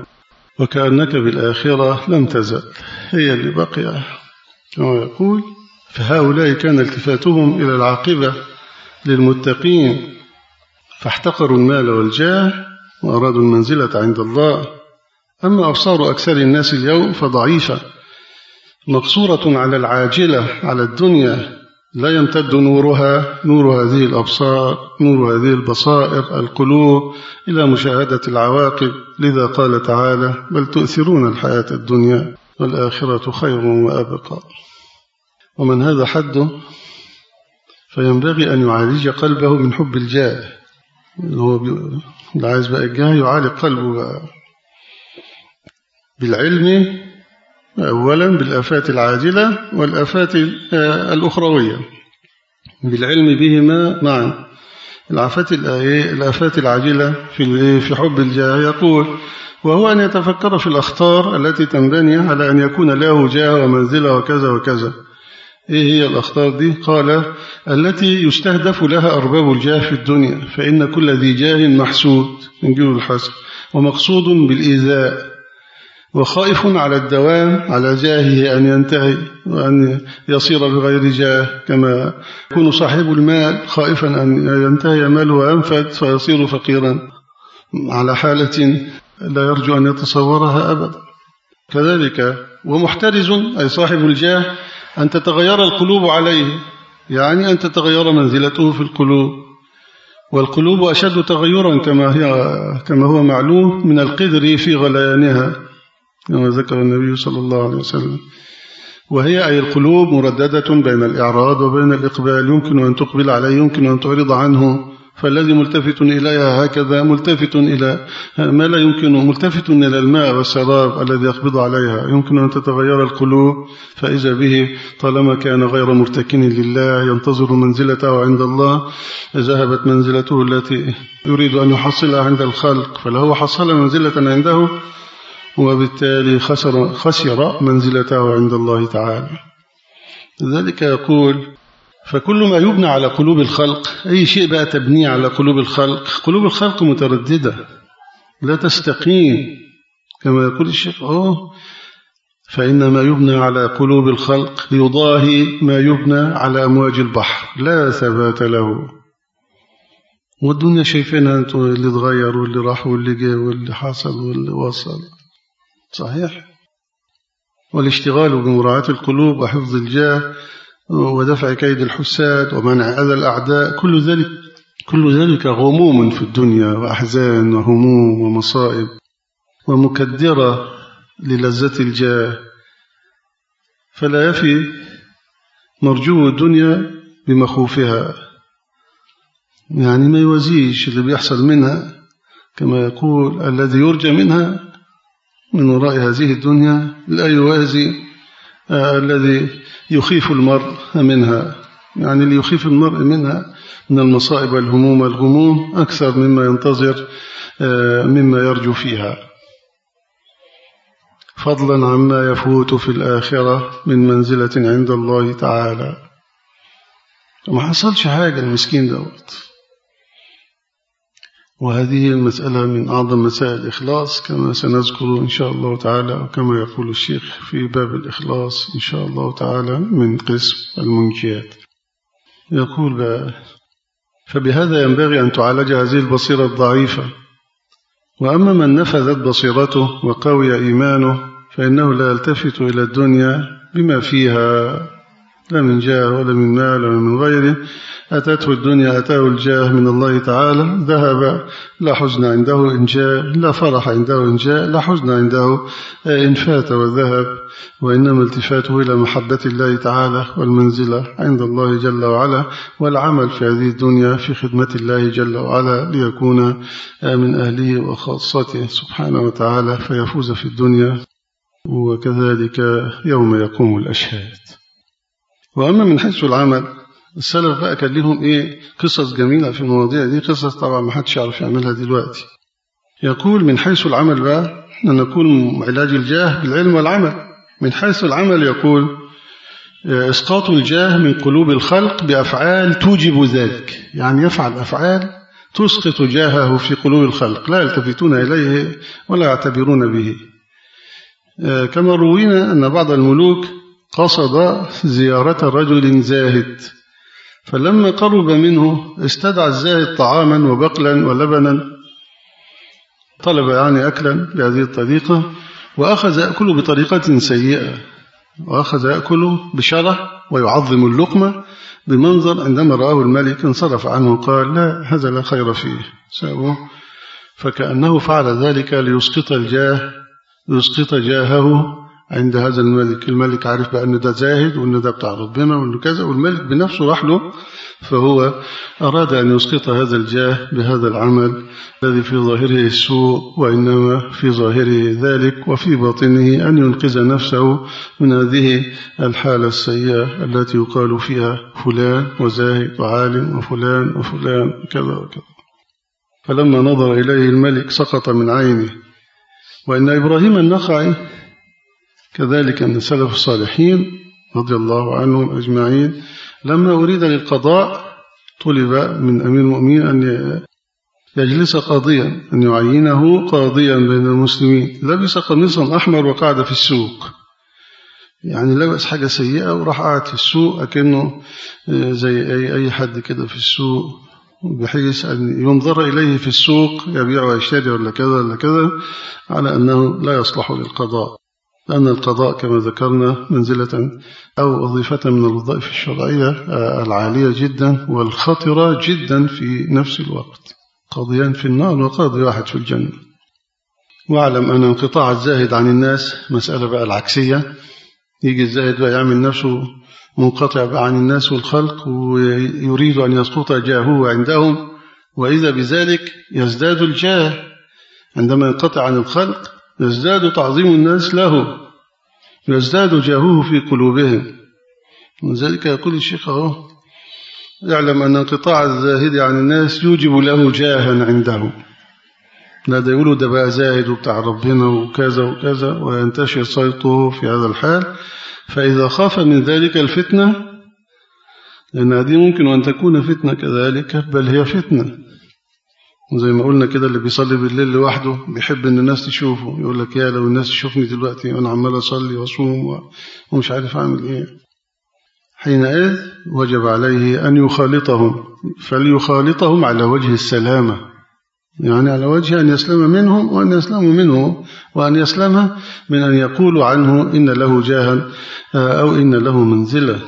وكأنك بالآخرة لم تزل. هي اللي بقي كما يقول فهؤلاء كان التفاتهم إلى العاقبة للمتقين فاحتقروا المال والجاه وأرادوا المنزلة عند الله. أما أبصار أكثر الناس اليوم فضعيفة مقصورة على العاجلة على الدنيا. لا يمتد نورها نور هذه الأبصار نور هذه البصائر القلوب إلى مشاهدة العواقب. لذا قال تعالى بل تؤثرون الحياة الدنيا والآخرة خير وأبقى. ومن هذا حده فينبغي أن يعالج قلبه من حب الجاه. اللي هو عايز بقى الجاه يعالج قلبه بالعلم أولا بالآفات العاجلة والآفات الأخروية. بالعلم بهما معا. الآفات الآفات العاجلة في في حب الجاه يقول وهو أن يتفكر في الأخطار التي تنبني على أن يكون له جاه ومنزلة وكذا وكذا. إيه هي الأخطار دي؟ قال التي يستهدف لها أرباب الجاه في الدنيا فإن كل ذي جاه محسود. من جيل الحسن. ومقصود بالإيذاء. وخائف على الدوام على جاهه أن ينتهي وأن يصير بغير جاه كما يكون صاحب المال خائفا أن ينتهي ماله وينفد فيصير فقيرا على حالة لا يرجو أن يتصورها أبدا. كذلك ومحترز أي صاحب الجاه أن تتغير القلوب عليه يعني أن تتغير منزلته في القلوب. والقلوب أشد تغيرا كما, هي كما هو معلوم من القدر في غليانها. كما ذكر النبي صلى الله عليه وسلم. وهي أي القلوب مرددة بين الإعراض وبين الإقبال. يمكن أن تقبل عليه يمكن أن تعرض عنه. فالذي ملتفت إليها هكذا ملتفت إلى ما لا يمكن ملتفت إلى الماء والسراب الذي يقبض عليها. يمكن أن تتغير القلوب. فإذا به طالما كان غير مرتكن لله ينتظر منزلته عند الله. ذهبت منزلته التي يريد أن يحصلها عند الخلق. فله حصل منزلة عنده. وبالتالي خسر, خسر منزلته عند الله تعالى. لذلك يقول فكل ما يبنى على قلوب الخلق أي شيء بقى تبنيه على قلوب الخلق قلوب الخلق مترددة لا تستقيم كما يقول الشيخ. أوه! فإن ما يبنى على قلوب الخلق يضاهي ما يبنى على أمواج البحر لا ثبات له. والدنيا شايفينها أنتم اللي تغير واللي راح واللي جاء واللي حصل واللي وصل. صحيح. والاشتغال بمراعاة القلوب وحفظ الجاه ودفع كيد الحساد ومنع أذى الأعداء كل ذلك كل ذلك غموم في الدنيا وأحزان وهموم ومصائب ومكدرة للذة الجاه. فلا يفي مرجو الدنيا بمخوفها يعني ما يوازيش اللي بيحصل منها كما يقول الذي يرجى منها من وراء هذه الدنيا لا يوازي آه الذي يخيف المرء منها. يعني اللي يخيف المرء منها من المصائب والهموم والغموم أكثر مما ينتظر آه مما يرجو فيها. فضلا عما يفوت في الآخرة من منزلة عند الله تعالى. ما حصلش حاجة المسكين دوت. وهذه المسألة من أعظم مسائل الإخلاص كما سنذكر إن شاء الله تعالى وكما يقول الشيخ في باب الإخلاص إن شاء الله تعالى من قسم المنجيات يقول فبهذا ينبغي أن تعالج هذه البصيرة الضعيفة. وأما من نفذت بصيرته وقوي إيمانه فإنه لا يلتفت إلى الدنيا بما فيها. لا من جاه ولا من مال ولا من غيره. أتته الدنيا أتاه الجاه من الله تعالى. ذهب لا حزن عنده إن جاء لا فرح عنده إن جاء لا حزن عنده. إن فات وذهب وإنما التفاته إلى محبة الله تعالى والمنزلة عند الله جل وعلا والعمل في هذه الدنيا في خدمة الله جل وعلا ليكون من أهله وخاصته سبحانه وتعالى فيفوز في الدنيا وكذلك يوم يقوم الأشهاد. وأما من حيث العمل السلف بقى كان لهم إيه؟ قصص جميلة في المواضيع دي قصص طبعا ما حدش يعرف يعملها دلوقتي. يقول من حيث العمل بقى أن نكون علاج الجاه بالعلم والعمل. من حيث العمل يقول إسقاط الجاه من قلوب الخلق بأفعال توجب ذلك. يعني يفعل أفعال تسقط جاهه في قلوب الخلق. لا يلتفتون إليه ولا يعتبرون به. كما روينا أن بعض الملوك قصد زيارة رجل زاهد فلما قرب منه استدعى الزاهد طعاما وبقلا ولبنا طلب يعني أكلا بهذه الطريقة وأخذ يأكل بطريقة سيئة وأخذ يأكل بشرح ويعظم اللقمة بمنظر عندما رآه الملك انصرف عنه قال لا هذا لا خير فيه. سأبوه فكأنه فعل ذلك ليسقط الجاه ليسقط جاهه عند هذا الملك الملك عارف بأن ده زاهد وأن ده بتاع ربنا وأنه كذا والملك بنفسه راح له فهو أراد أن يسقط هذا الجاه بهذا العمل الذي في ظاهره السوء وإنما في ظاهره ذلك وفي باطنه أن ينقذ نفسه من هذه الحالة السيئة التي يقال فيها فلان وزاهد وعالم وفلان وفلان كذا وكذا. فلما نظر إليه الملك سقط من عينه. وإن إبراهيم النخعي كذلك من سلف الصالحين رضي الله عنهم أجمعين لما أريد للقضاء طلب من أمير المؤمنين أن يجلس قاضيا أن يعينه قاضيا بين المسلمين. لبس قميصا أحمر وقعد في السوق. يعني لبس حاجة سيئة وراح قاعد في السوق أكنه زي أي, أي حد كده في السوق بحيث أن ينظر إليه في السوق يبيع ويشتري ولا كذا ولا كذا على أنه لا يصلح للقضاء. لأن القضاء كما ذكرنا منزلة أو وظيفة من الوظائف الشرعية العالية جدا والخطرة جدا في نفس الوقت. قاضيان في النار وقاضي واحد في الجنة. واعلم أن انقطاع الزاهد عن الناس مسألة بقى العكسية. يجي الزاهد بقى يعمل نفسه منقطع بقى عن الناس والخلق ويريد أن يسقط جاهه عندهم وإذا بذلك يزداد الجاه. عندما ينقطع عن الخلق يزداد تعظيم الناس له يزداد جاهه في قلوبهم. وذلك يقول الشيخ أهو يعلم أن انقطاع الزاهد عن الناس يوجب له جاها عنده. لا ده يقولوا ده بقى زاهد وبتاع ربنا وكذا وكذا وينتشر صيته في هذا الحال. فإذا خاف من ذلك الفتنة لأن هذه ممكن أن تكون فتنة كذلك بل هي فتنة. زي ما قلنا كده اللي بيصلي بالليل لوحده بيحب إن الناس تشوفه. يقول لك يا لو الناس تشوفني دلوقتي وأنا عمال أصلي وأصوم ومش عارف أعمل إيه. حينئذ وجب عليه أن يخالطهم. فليخالطهم على وجه السلامة. يعني على وجه أن يسلم منهم وأن يسلموا منه وأن يسلم من أن يقولوا عنه إن له جاها أو إن له منزلة.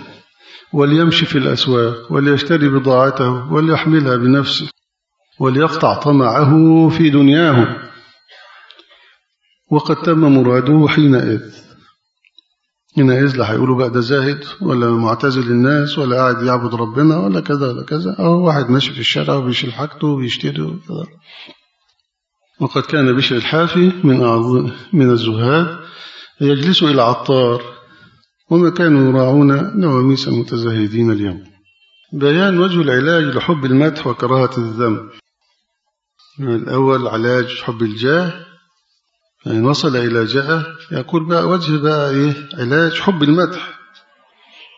وليمشي في الأسواق وليشتري بضاعته وليحملها بنفسه. وليقطع طمعه في دنياه. وقد تم مراده حينئذ. حينئذ لا هيقولوا بقى ده زاهد ولا معتزل الناس ولا قاعد يعبد ربنا ولا كذا ولا كذا. أو واحد ماشي في الشارع وبيشيل حاجته وبيشتري وكذا. وقد كان بشر الحافي من من الزهاد يجلس إلى عطار. وما كانوا يراعون نواميس المتزاهدين اليوم. بيان وجه العلاج لحب المدح وكراهة الذنب. الأول علاج حب الجاه فإن وصل إلى جاء يقول بقى وجه بقى إيه؟ علاج حب المدح.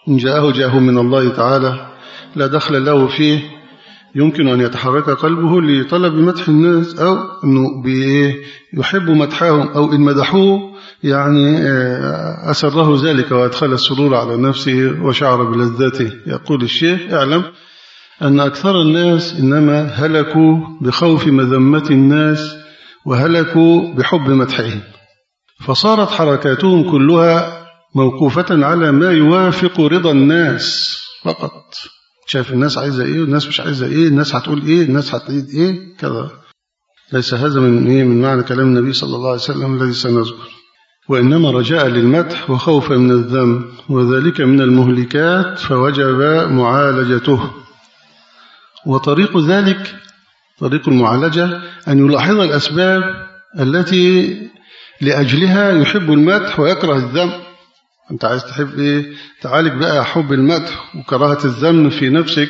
إن جاءه جاءه من الله تعالى لا دخل له فيه يمكن أن يتحرك قلبه لطلب مدح الناس أو أنه يحب مدحهم أو إن مدحوه يعني آه، أسره ذلك وأدخل السرور على نفسه وشعر بلذته يقول الشيخ اعلم أن أكثر الناس إنما هلكوا بخوف مذمة الناس وهلكوا بحب مدحهم. فصارت حركاتهم كلها موقوفة على ما يوافق رضا الناس فقط. شايف الناس عايزة إيه والناس مش عايزة إيه الناس هتقول إيه الناس هتعيد إيه كذا. ليس هذا من إيه من معنى كلام النبي صلى الله عليه وسلم الذي سنذكر. وإنما رجاء للمدح وخوفا من الذنب وذلك من المهلكات فوجب معالجته. وطريق ذلك طريق المعالجة أن يلاحظ الأسباب التي لأجلها يحب المدح ويكره الذنب أنت عايز تحب إيه؟ تعالج بقى حب المدح وكراهة الذم في نفسك.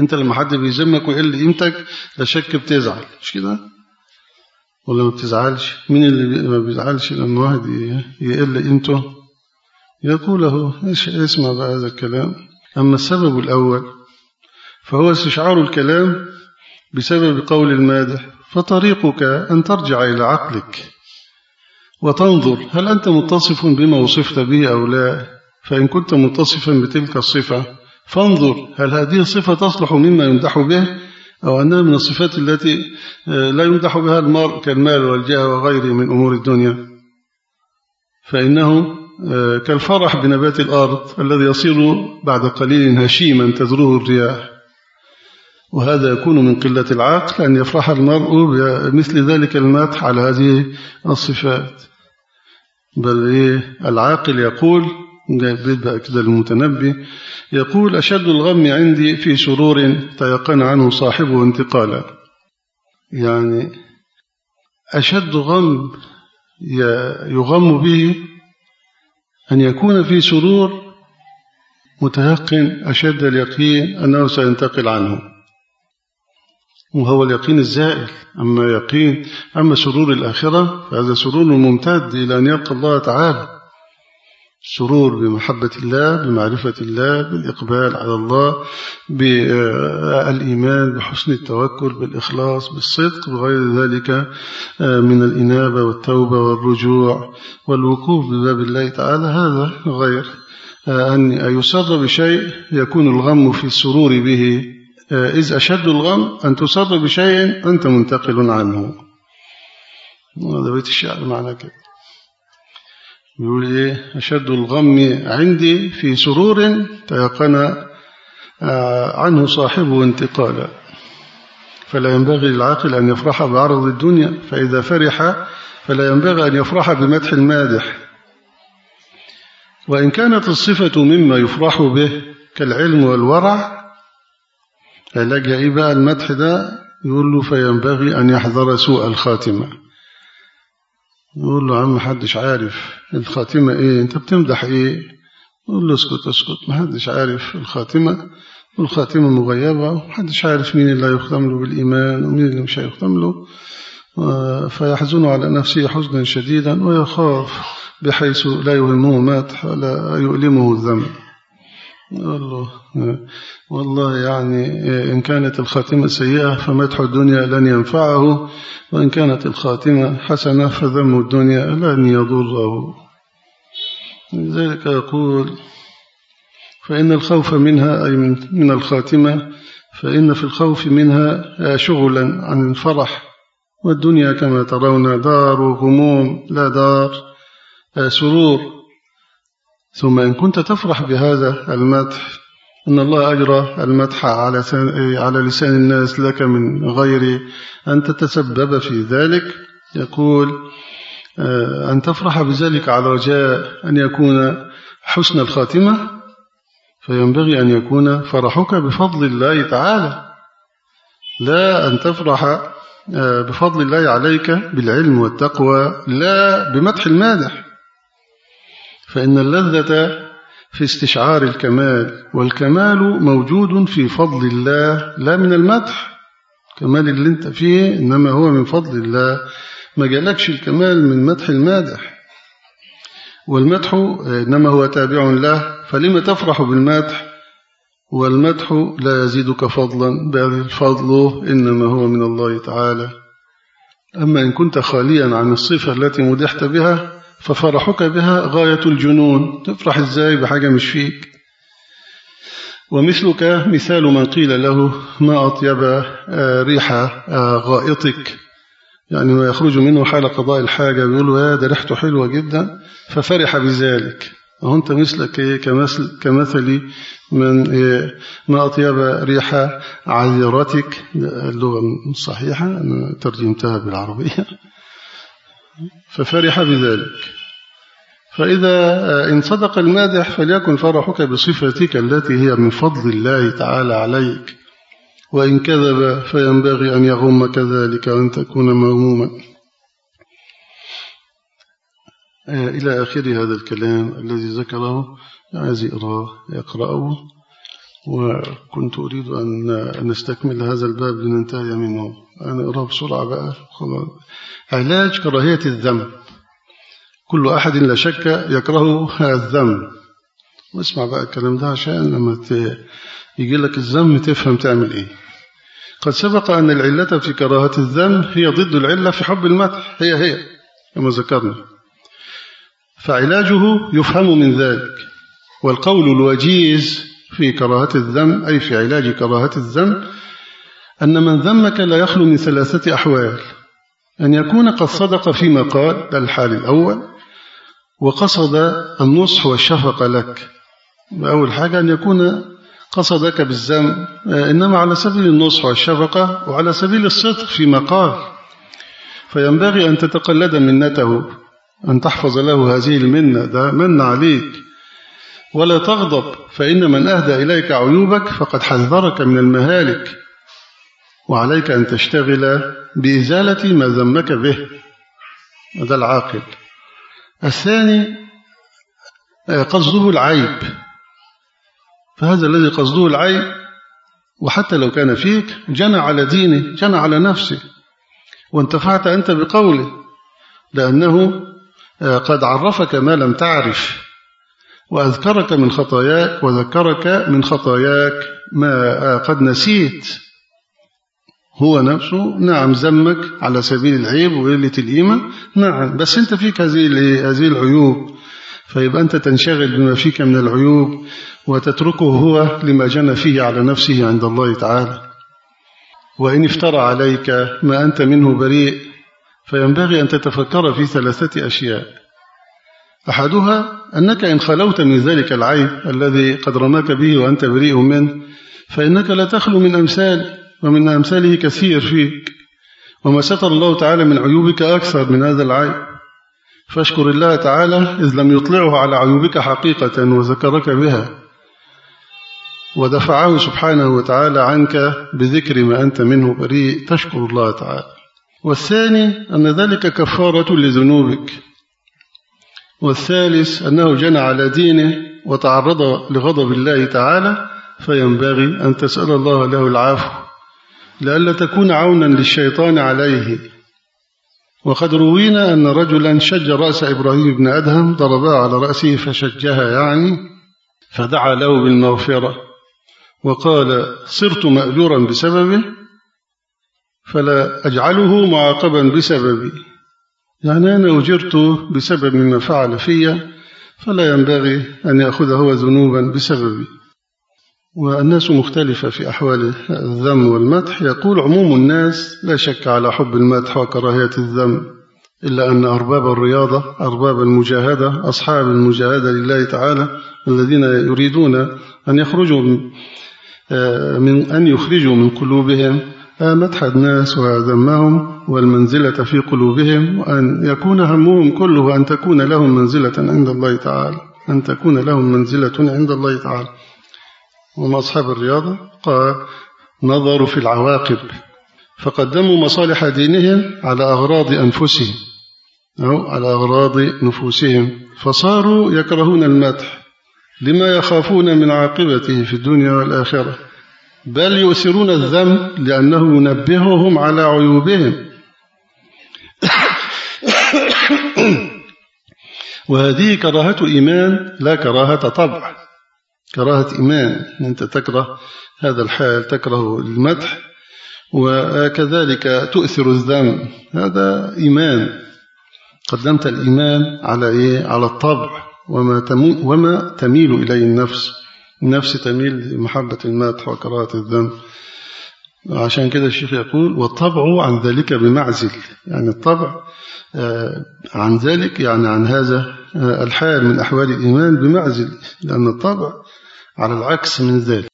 أنت لما حد بيذمك ويقل قيمتك لا شك بتزعل. مش كده؟ ولا ما بتزعلش؟ مين اللي ما بيزعلش لما واحد يقل قيمته؟ يقول له اسمع بقى هذا الكلام. أما السبب الأول فهو استشعار الكلام بسبب قول المادح فطريقك أن ترجع إلى عقلك وتنظر هل أنت متصف بما وصفت به أو لا فإن كنت متصفا بتلك الصفة فانظر هل هذه الصفة تصلح مما يمدح به أو أنها من الصفات التي آه، لا يمدح بها المرء كالمال والجاه وغيره من أمور الدنيا. فإنه آه، كالفرح بنبات الأرض الذي يصير بعد قليل هشيما تذروه الرياح. وهذا يكون من قلة العقل أن يفرح المرء بمثل ذلك المدح على هذه الصفات. بل إيه العاقل يقول جايب بقى كده المتنبي يقول أشد الغم عندي في سرور تيقن عنه صاحبه انتقالا. يعني أشد غم يغم به أن يكون في سرور متيقن أشد اليقين أنه سينتقل عنه. وهو اليقين الزائل. أما يقين أما سرور الآخرة فهذا سرور ممتد إلى أن يلقى الله تعالى. سرور بمحبة الله بمعرفة الله بالإقبال على الله بالإيمان بحسن التوكل بالإخلاص بالصدق وغير ذلك من الإنابة والتوبة والرجوع والوقوف بباب الله تعالى. هذا غير أن يسر بشيء يكون الغم في السرور به. إذ أشد الغم أن تصر بشيء أنت منتقل عنه. هذا بيت الشعر معنى كده. يقول إيه؟ أشد الغم عندي في سرور تيقن آه، عنه صاحبه انتقالا فلا ينبغي للعاقل أن يفرح بعرض الدنيا فإذا فرح فلا ينبغي أن يفرح بمدح المادح. وإن كانت الصفة مما يفرح به كالعلم والورع إيه بقى المدح ده يقول له فينبغي أن يحذر سوء الخاتمة. يقول له عم حدش عارف الخاتمة إيه أنت بتمدح إيه؟ يقول له اسكت اسكت ما حدش عارف الخاتمة. والخاتمة مغيبة ومحدش عارف مين اللي هيختم له بالإيمان ومين اللي مش هيختم له. فيحزن على نفسه حزنا شديدا ويخاف بحيث لا يهمه مات ولا يؤلمه الذنب. الله والله يعني إن كانت الخاتمة سيئة فمدح الدنيا لن ينفعه وإن كانت الخاتمة حسنة فذم الدنيا لن يضره. لذلك يقول فإن الخوف منها أي من الخاتمة فإن في الخوف منها شغلا عن الفرح. والدنيا كما ترون دار غموم لا دار سرور. ثم إن كنت تفرح بهذا المدح أن الله أجرى المدح على على لسان الناس لك من غير أن تتسبب في ذلك. يقول أن تفرح بذلك على رجاء أن يكون حسن الخاتمة فينبغي أن يكون فرحك بفضل الله تعالى. لا أن تفرح بفضل الله عليك بالعلم والتقوى لا بمدح المادح. فإن اللذة في استشعار الكمال والكمال موجود في فضل الله لا من المدح. الكمال اللي انت فيه إنما هو من فضل الله. ما جالكش الكمال من مدح المادح. والمدح إنما هو تابع له فلما تفرح بالمدح؟ والمدح لا يزيدك فضلا بل الفضل إنما هو من الله تعالى. أما إن كنت خاليا عن الصفة التي مدحت بها ففرحك بها غاية الجنون. تفرح إزاي بحاجة مش فيك؟ ومثلك مثال من قيل له ما أطيب ريح غائطك. يعني ما يخرج منه حال قضاء الحاجة. بيقول يا ده ريحته حلوة جدا. ففرح بذلك. وأنت مثلك إيه؟ كمثل كمثل من إيه؟ ما أطيب ريح عذرتك. اللغة الصحيحة أنا ترجمتها بالعربية. ففرح بذلك. فإذا إن صدق المادح فليكن فرحك بصفتك التي هي من فضل الله تعالى عليك. وإن كذب فينبغي أن يغم كذلك وأن تكون مغموما. إلى آخر هذا الكلام الذي ذكره. عايز يقرأه يقرأه وكنت أريد أن نستكمل هذا الباب لننتهي منه. أنا أقرأه بسرعة بقى. علاج كراهية الذنب كل أحد لا شك يكره الذنب واسمع بقى الكلام ده عشان لما يجي لك الذنب تفهم تعمل إيه. قد سبق أن العلة في كراهة الذنب هي ضد العلة في حب المدح هي هي كما ذكرنا. فعلاجه يفهم من ذلك. والقول الوجيز في كراهة الذنب أي في علاج كراهة الذنب أن من ذمك لا يخلو من ثلاثة أحوال. أن يكون قد صدق فيما قال الحال الأول وقصد النصح والشفقة لك. أول حاجة أن يكون قصدك بالذنب إنما على سبيل النصح والشفقة وعلى سبيل الصدق فيما قال. فينبغي أن تتقلد منته أن تحفظ له هذه المنة ده من عليك. ولا تغضب فإن من أهدى إليك عيوبك فقد حذرك من المهالك. وعليك أن تشتغل بإزالة ما ذمك به. هذا العاقل. الثاني قصده العيب. فهذا الذي قصده العيب وحتى لو كان فيك جنى على دينه جنى على نفسه. وانتفعت أنت بقوله لأنه قد عرفك ما لم تعرف. وأذكرك من خطاياك وذكرك من خطاياك ما قد نسيت. هو نفسه. نعم ذمك على سبيل العيب وقلة القيمة نعم بس أنت فيك هذه هذه العيوب. فيبقى أنت تنشغل بما فيك من العيوب وتتركه هو لما جنى فيه على نفسه عند الله تعالى. وإن افترى عليك ما أنت منه بريء فينبغي أن تتفكر في ثلاثة أشياء. أحدها أنك إن خلوت من ذلك العيب الذي قد رماك به وأنت بريء منه فإنك لا تخلو من أمثال. ومن أمثاله كثير فيك. وما ستر الله تعالى من عيوبك أكثر من هذا العيب. فاشكر الله تعالى إذ لم يطلعه على عيوبك حقيقة وذكرك بها. ودفعه سبحانه وتعالى عنك بذكر ما أنت منه بريء. تشكر الله تعالى. والثاني أن ذلك كفارة لذنوبك. والثالث أنه جنى على دينه وتعرض لغضب الله تعالى. فينبغي أن تسأل الله له العفو لئلا تكون عونا للشيطان عليه. وقد روينا أن رجلا شج رأس إبراهيم بن أدهم ضربها على رأسه فشجها يعني فدعا له بالمغفرة وقال صرت مأجورا بسببه فلا أجعله معاقبا بسببي. يعني أنا أجرت بسبب ما فعل في فلا ينبغي أن يأخذ هو ذنوبا بسببي. والناس مختلفة في أحوال الذم والمدح. يقول عموم الناس لا شك على حب المدح وكراهية الذم إلا أن أرباب الرياضة أرباب المجاهدة أصحاب المجاهدة لله تعالى الذين يريدون أن يخرجوا من أن يخرجوا من قلوبهم مدح الناس وذمهم والمنزلة في قلوبهم وأن يكون همهم كله أن تكون لهم منزلة عند الله تعالى أن تكون لهم منزلة عند الله تعالى. وما أصحاب الرياضة قال نظروا في العواقب فقدموا مصالح دينهم على أغراض أنفسهم أو على أغراض نفوسهم فصاروا يكرهون المدح لما يخافون من عاقبته في الدنيا والآخرة بل يؤثرون الذم لأنه ينبههم على عيوبهم. وهذه كراهة إيمان لا كراهة طبع. كراهة إيمان أنت تكره هذا الحال تكره المدح وكذلك تؤثر الذم هذا إيمان. قدمت الإيمان على إيه؟ على الطبع. وما وما تميل إليه النفس. النفس تميل لمحبة المدح وكراهة الذم عشان كده الشيخ يقول والطبع عن ذلك بمعزل. يعني الطبع آه، عن ذلك يعني عن هذا آه، الحال من أحوال الإيمان بمعزل. لأن الطبع على العكس من ذلك.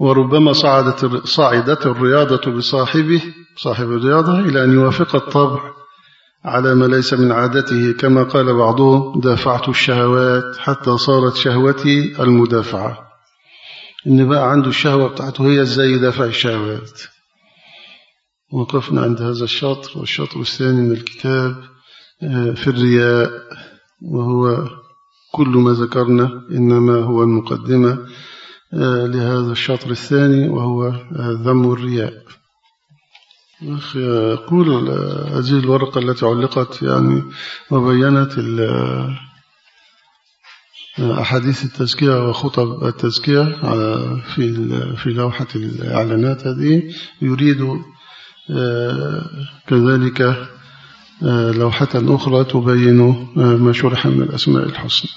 وربما صعدت صعدت الرياضة بصاحبه صاحب الرياضة إلى أن يوافق الطبع على ما ليس من عادته. كما قال بعضهم دافعت الشهوات حتى صارت شهوتي المدافعة. إن بقى عنده الشهوة بتاعته هي إزاي يدافع الشهوات؟ وقفنا عند هذا الشطر والشطر الثاني من الكتاب آه، في الرياء وهو كل ما ذكرنا إنما هو المقدمة آه، لهذا الشطر الثاني وهو آه، ذم الرياء. يقول هذه الورقة التي علقت يعني وبينت أحاديث التزكية وخطب التزكية في في لوحة الإعلانات هذه. يريد آه، كذلك آه، لوحة أخرى تبين آه، ما شرح من الأسماء الحسنى.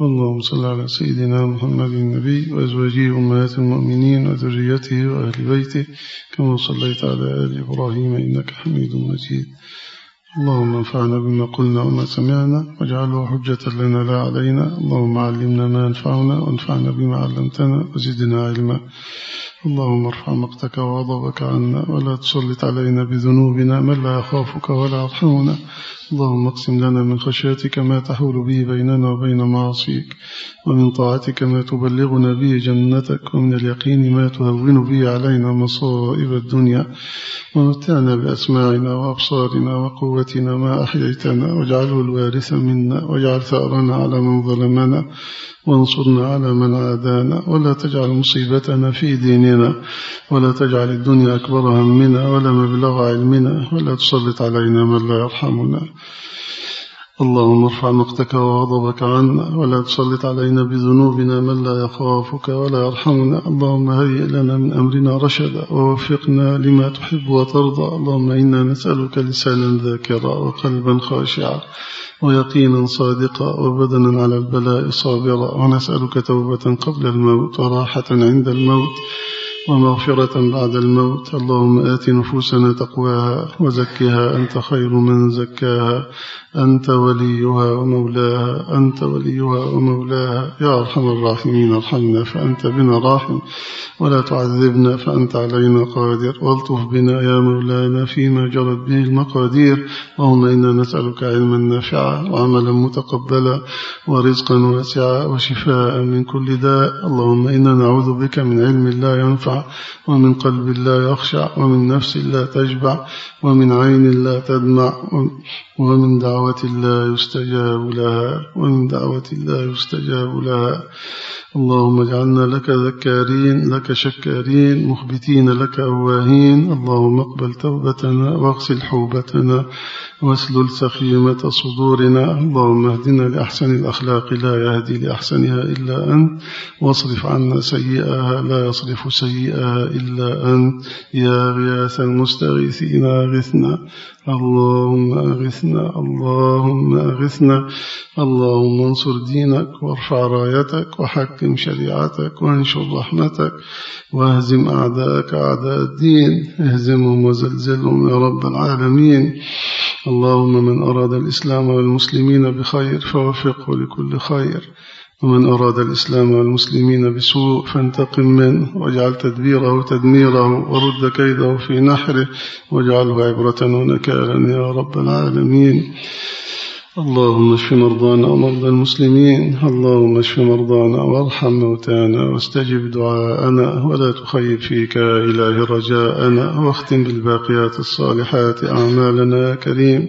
اللهم صل على سيدنا محمد النبي وأزواجه أمهات المؤمنين وذريته وأهل بيته كما صليت على آل إبراهيم إنك حميد مجيد. اللهم انفعنا بما قلنا وما سمعنا واجعله حجة لنا لا علينا. اللهم علمنا ما ينفعنا وانفعنا بما علمتنا وزدنا علما. اللهم ارفع مقتك وغضبك عنا ولا تسلط علينا بذنوبنا من لا يخافك ولا يرحمنا. اللهم اقسم لنا من خشيتك ما تحول به بيننا وبين معاصيك ومن طاعتك ما تبلغنا به جنتك ومن اليقين ما تهون به علينا مصائب الدنيا. ومتعنا بأسماعنا وأبصارنا وقوتنا ما أحييتنا واجعله الوارث منا واجعل ثأرنا على من ظلمنا وانصرنا على من عادانا. ولا تجعل مصيبتنا في ديننا ولا تجعل الدنيا أكبر همنا ولا مبلغ علمنا ولا تسلط علينا من لا يرحمنا. اللهم ارفع مقتك وغضبك عنا ولا تسلط علينا بذنوبنا من لا يخافك ولا يرحمنا. اللهم هيئ لنا من أمرنا رشدا ووفقنا لما تحب وترضى. اللهم إنا نسألك لسانا ذاكرا وقلبا خاشعا ويقينا صادقا وبدنا على البلاء صابرا. ونسألك توبة قبل الموت وراحة عند الموت. ومغفرة بعد الموت. اللهم آت نفوسنا تقواها وزكها. أنت خير من زكاها. أنت وليها ومولاها أنت وليها ومولاها. يا أرحم الراحمين ارحمنا فأنت بنا راحم ولا تعذبنا فأنت علينا قادر. والطف بنا يا مولانا فيما جرت به المقادير. اللهم إنا نسألك علما نافعا وعملا متقبلا ورزقا واسعا وشفاء من كل داء. اللهم إنا نعوذ بك من علم لا ينفع ومن قلب لا يخشع ومن نفس لا تشبع ومن عين لا تدمع. ومن دعوة لا يستجاب لها ومن دعوة لا يستجاب لها. اللهم اجعلنا لك ذكارين لك شكارين مخبتين لك أواهين. اللهم اقبل توبتنا واغسل حوبتنا واسلل سخيمة صدورنا. اللهم اهدنا لأحسن الأخلاق لا يهدي لأحسنها إلا أنت. واصرف عنا سيئها لا يصرف سيئها إلا أنت. يا غياث المستغيثين أغثنا اللهم أغثنا اللهم أغثنا. اللهم انصر دينك وارفع رايتك وحكم شريعتك وانشر رحمتك واهزم أعداءك أعداء الدين. اهزمهم وزلزلهم يا رب العالمين. اللهم من أراد الإسلام والمسلمين بخير فوفقه لكل خير. ومن أراد الإسلام والمسلمين بسوء فانتقم منه واجعل تدبيره تدميره ورد كيده في نحره واجعله عبرة ونكالا يا رب العالمين. اللهم اشف مرضانا ومرضى المسلمين اللهم اشف مرضانا وارحم موتانا واستجب دعاءنا ولا تخيب فيك يا إله رجاءنا واختم بالباقيات الصالحات أعمالنا كريم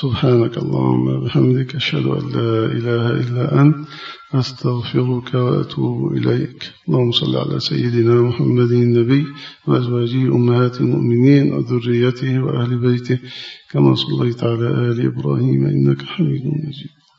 سبحانك اللهم بحمدك أشهد أن لا إله إلا أنت أستغفرك وأتوب إليك. اللهم صل على سيدنا محمد النبي وأزواجه أمهات المؤمنين وذريته وأهل بيته كما صليت على آل إبراهيم إنك حميد مجيد.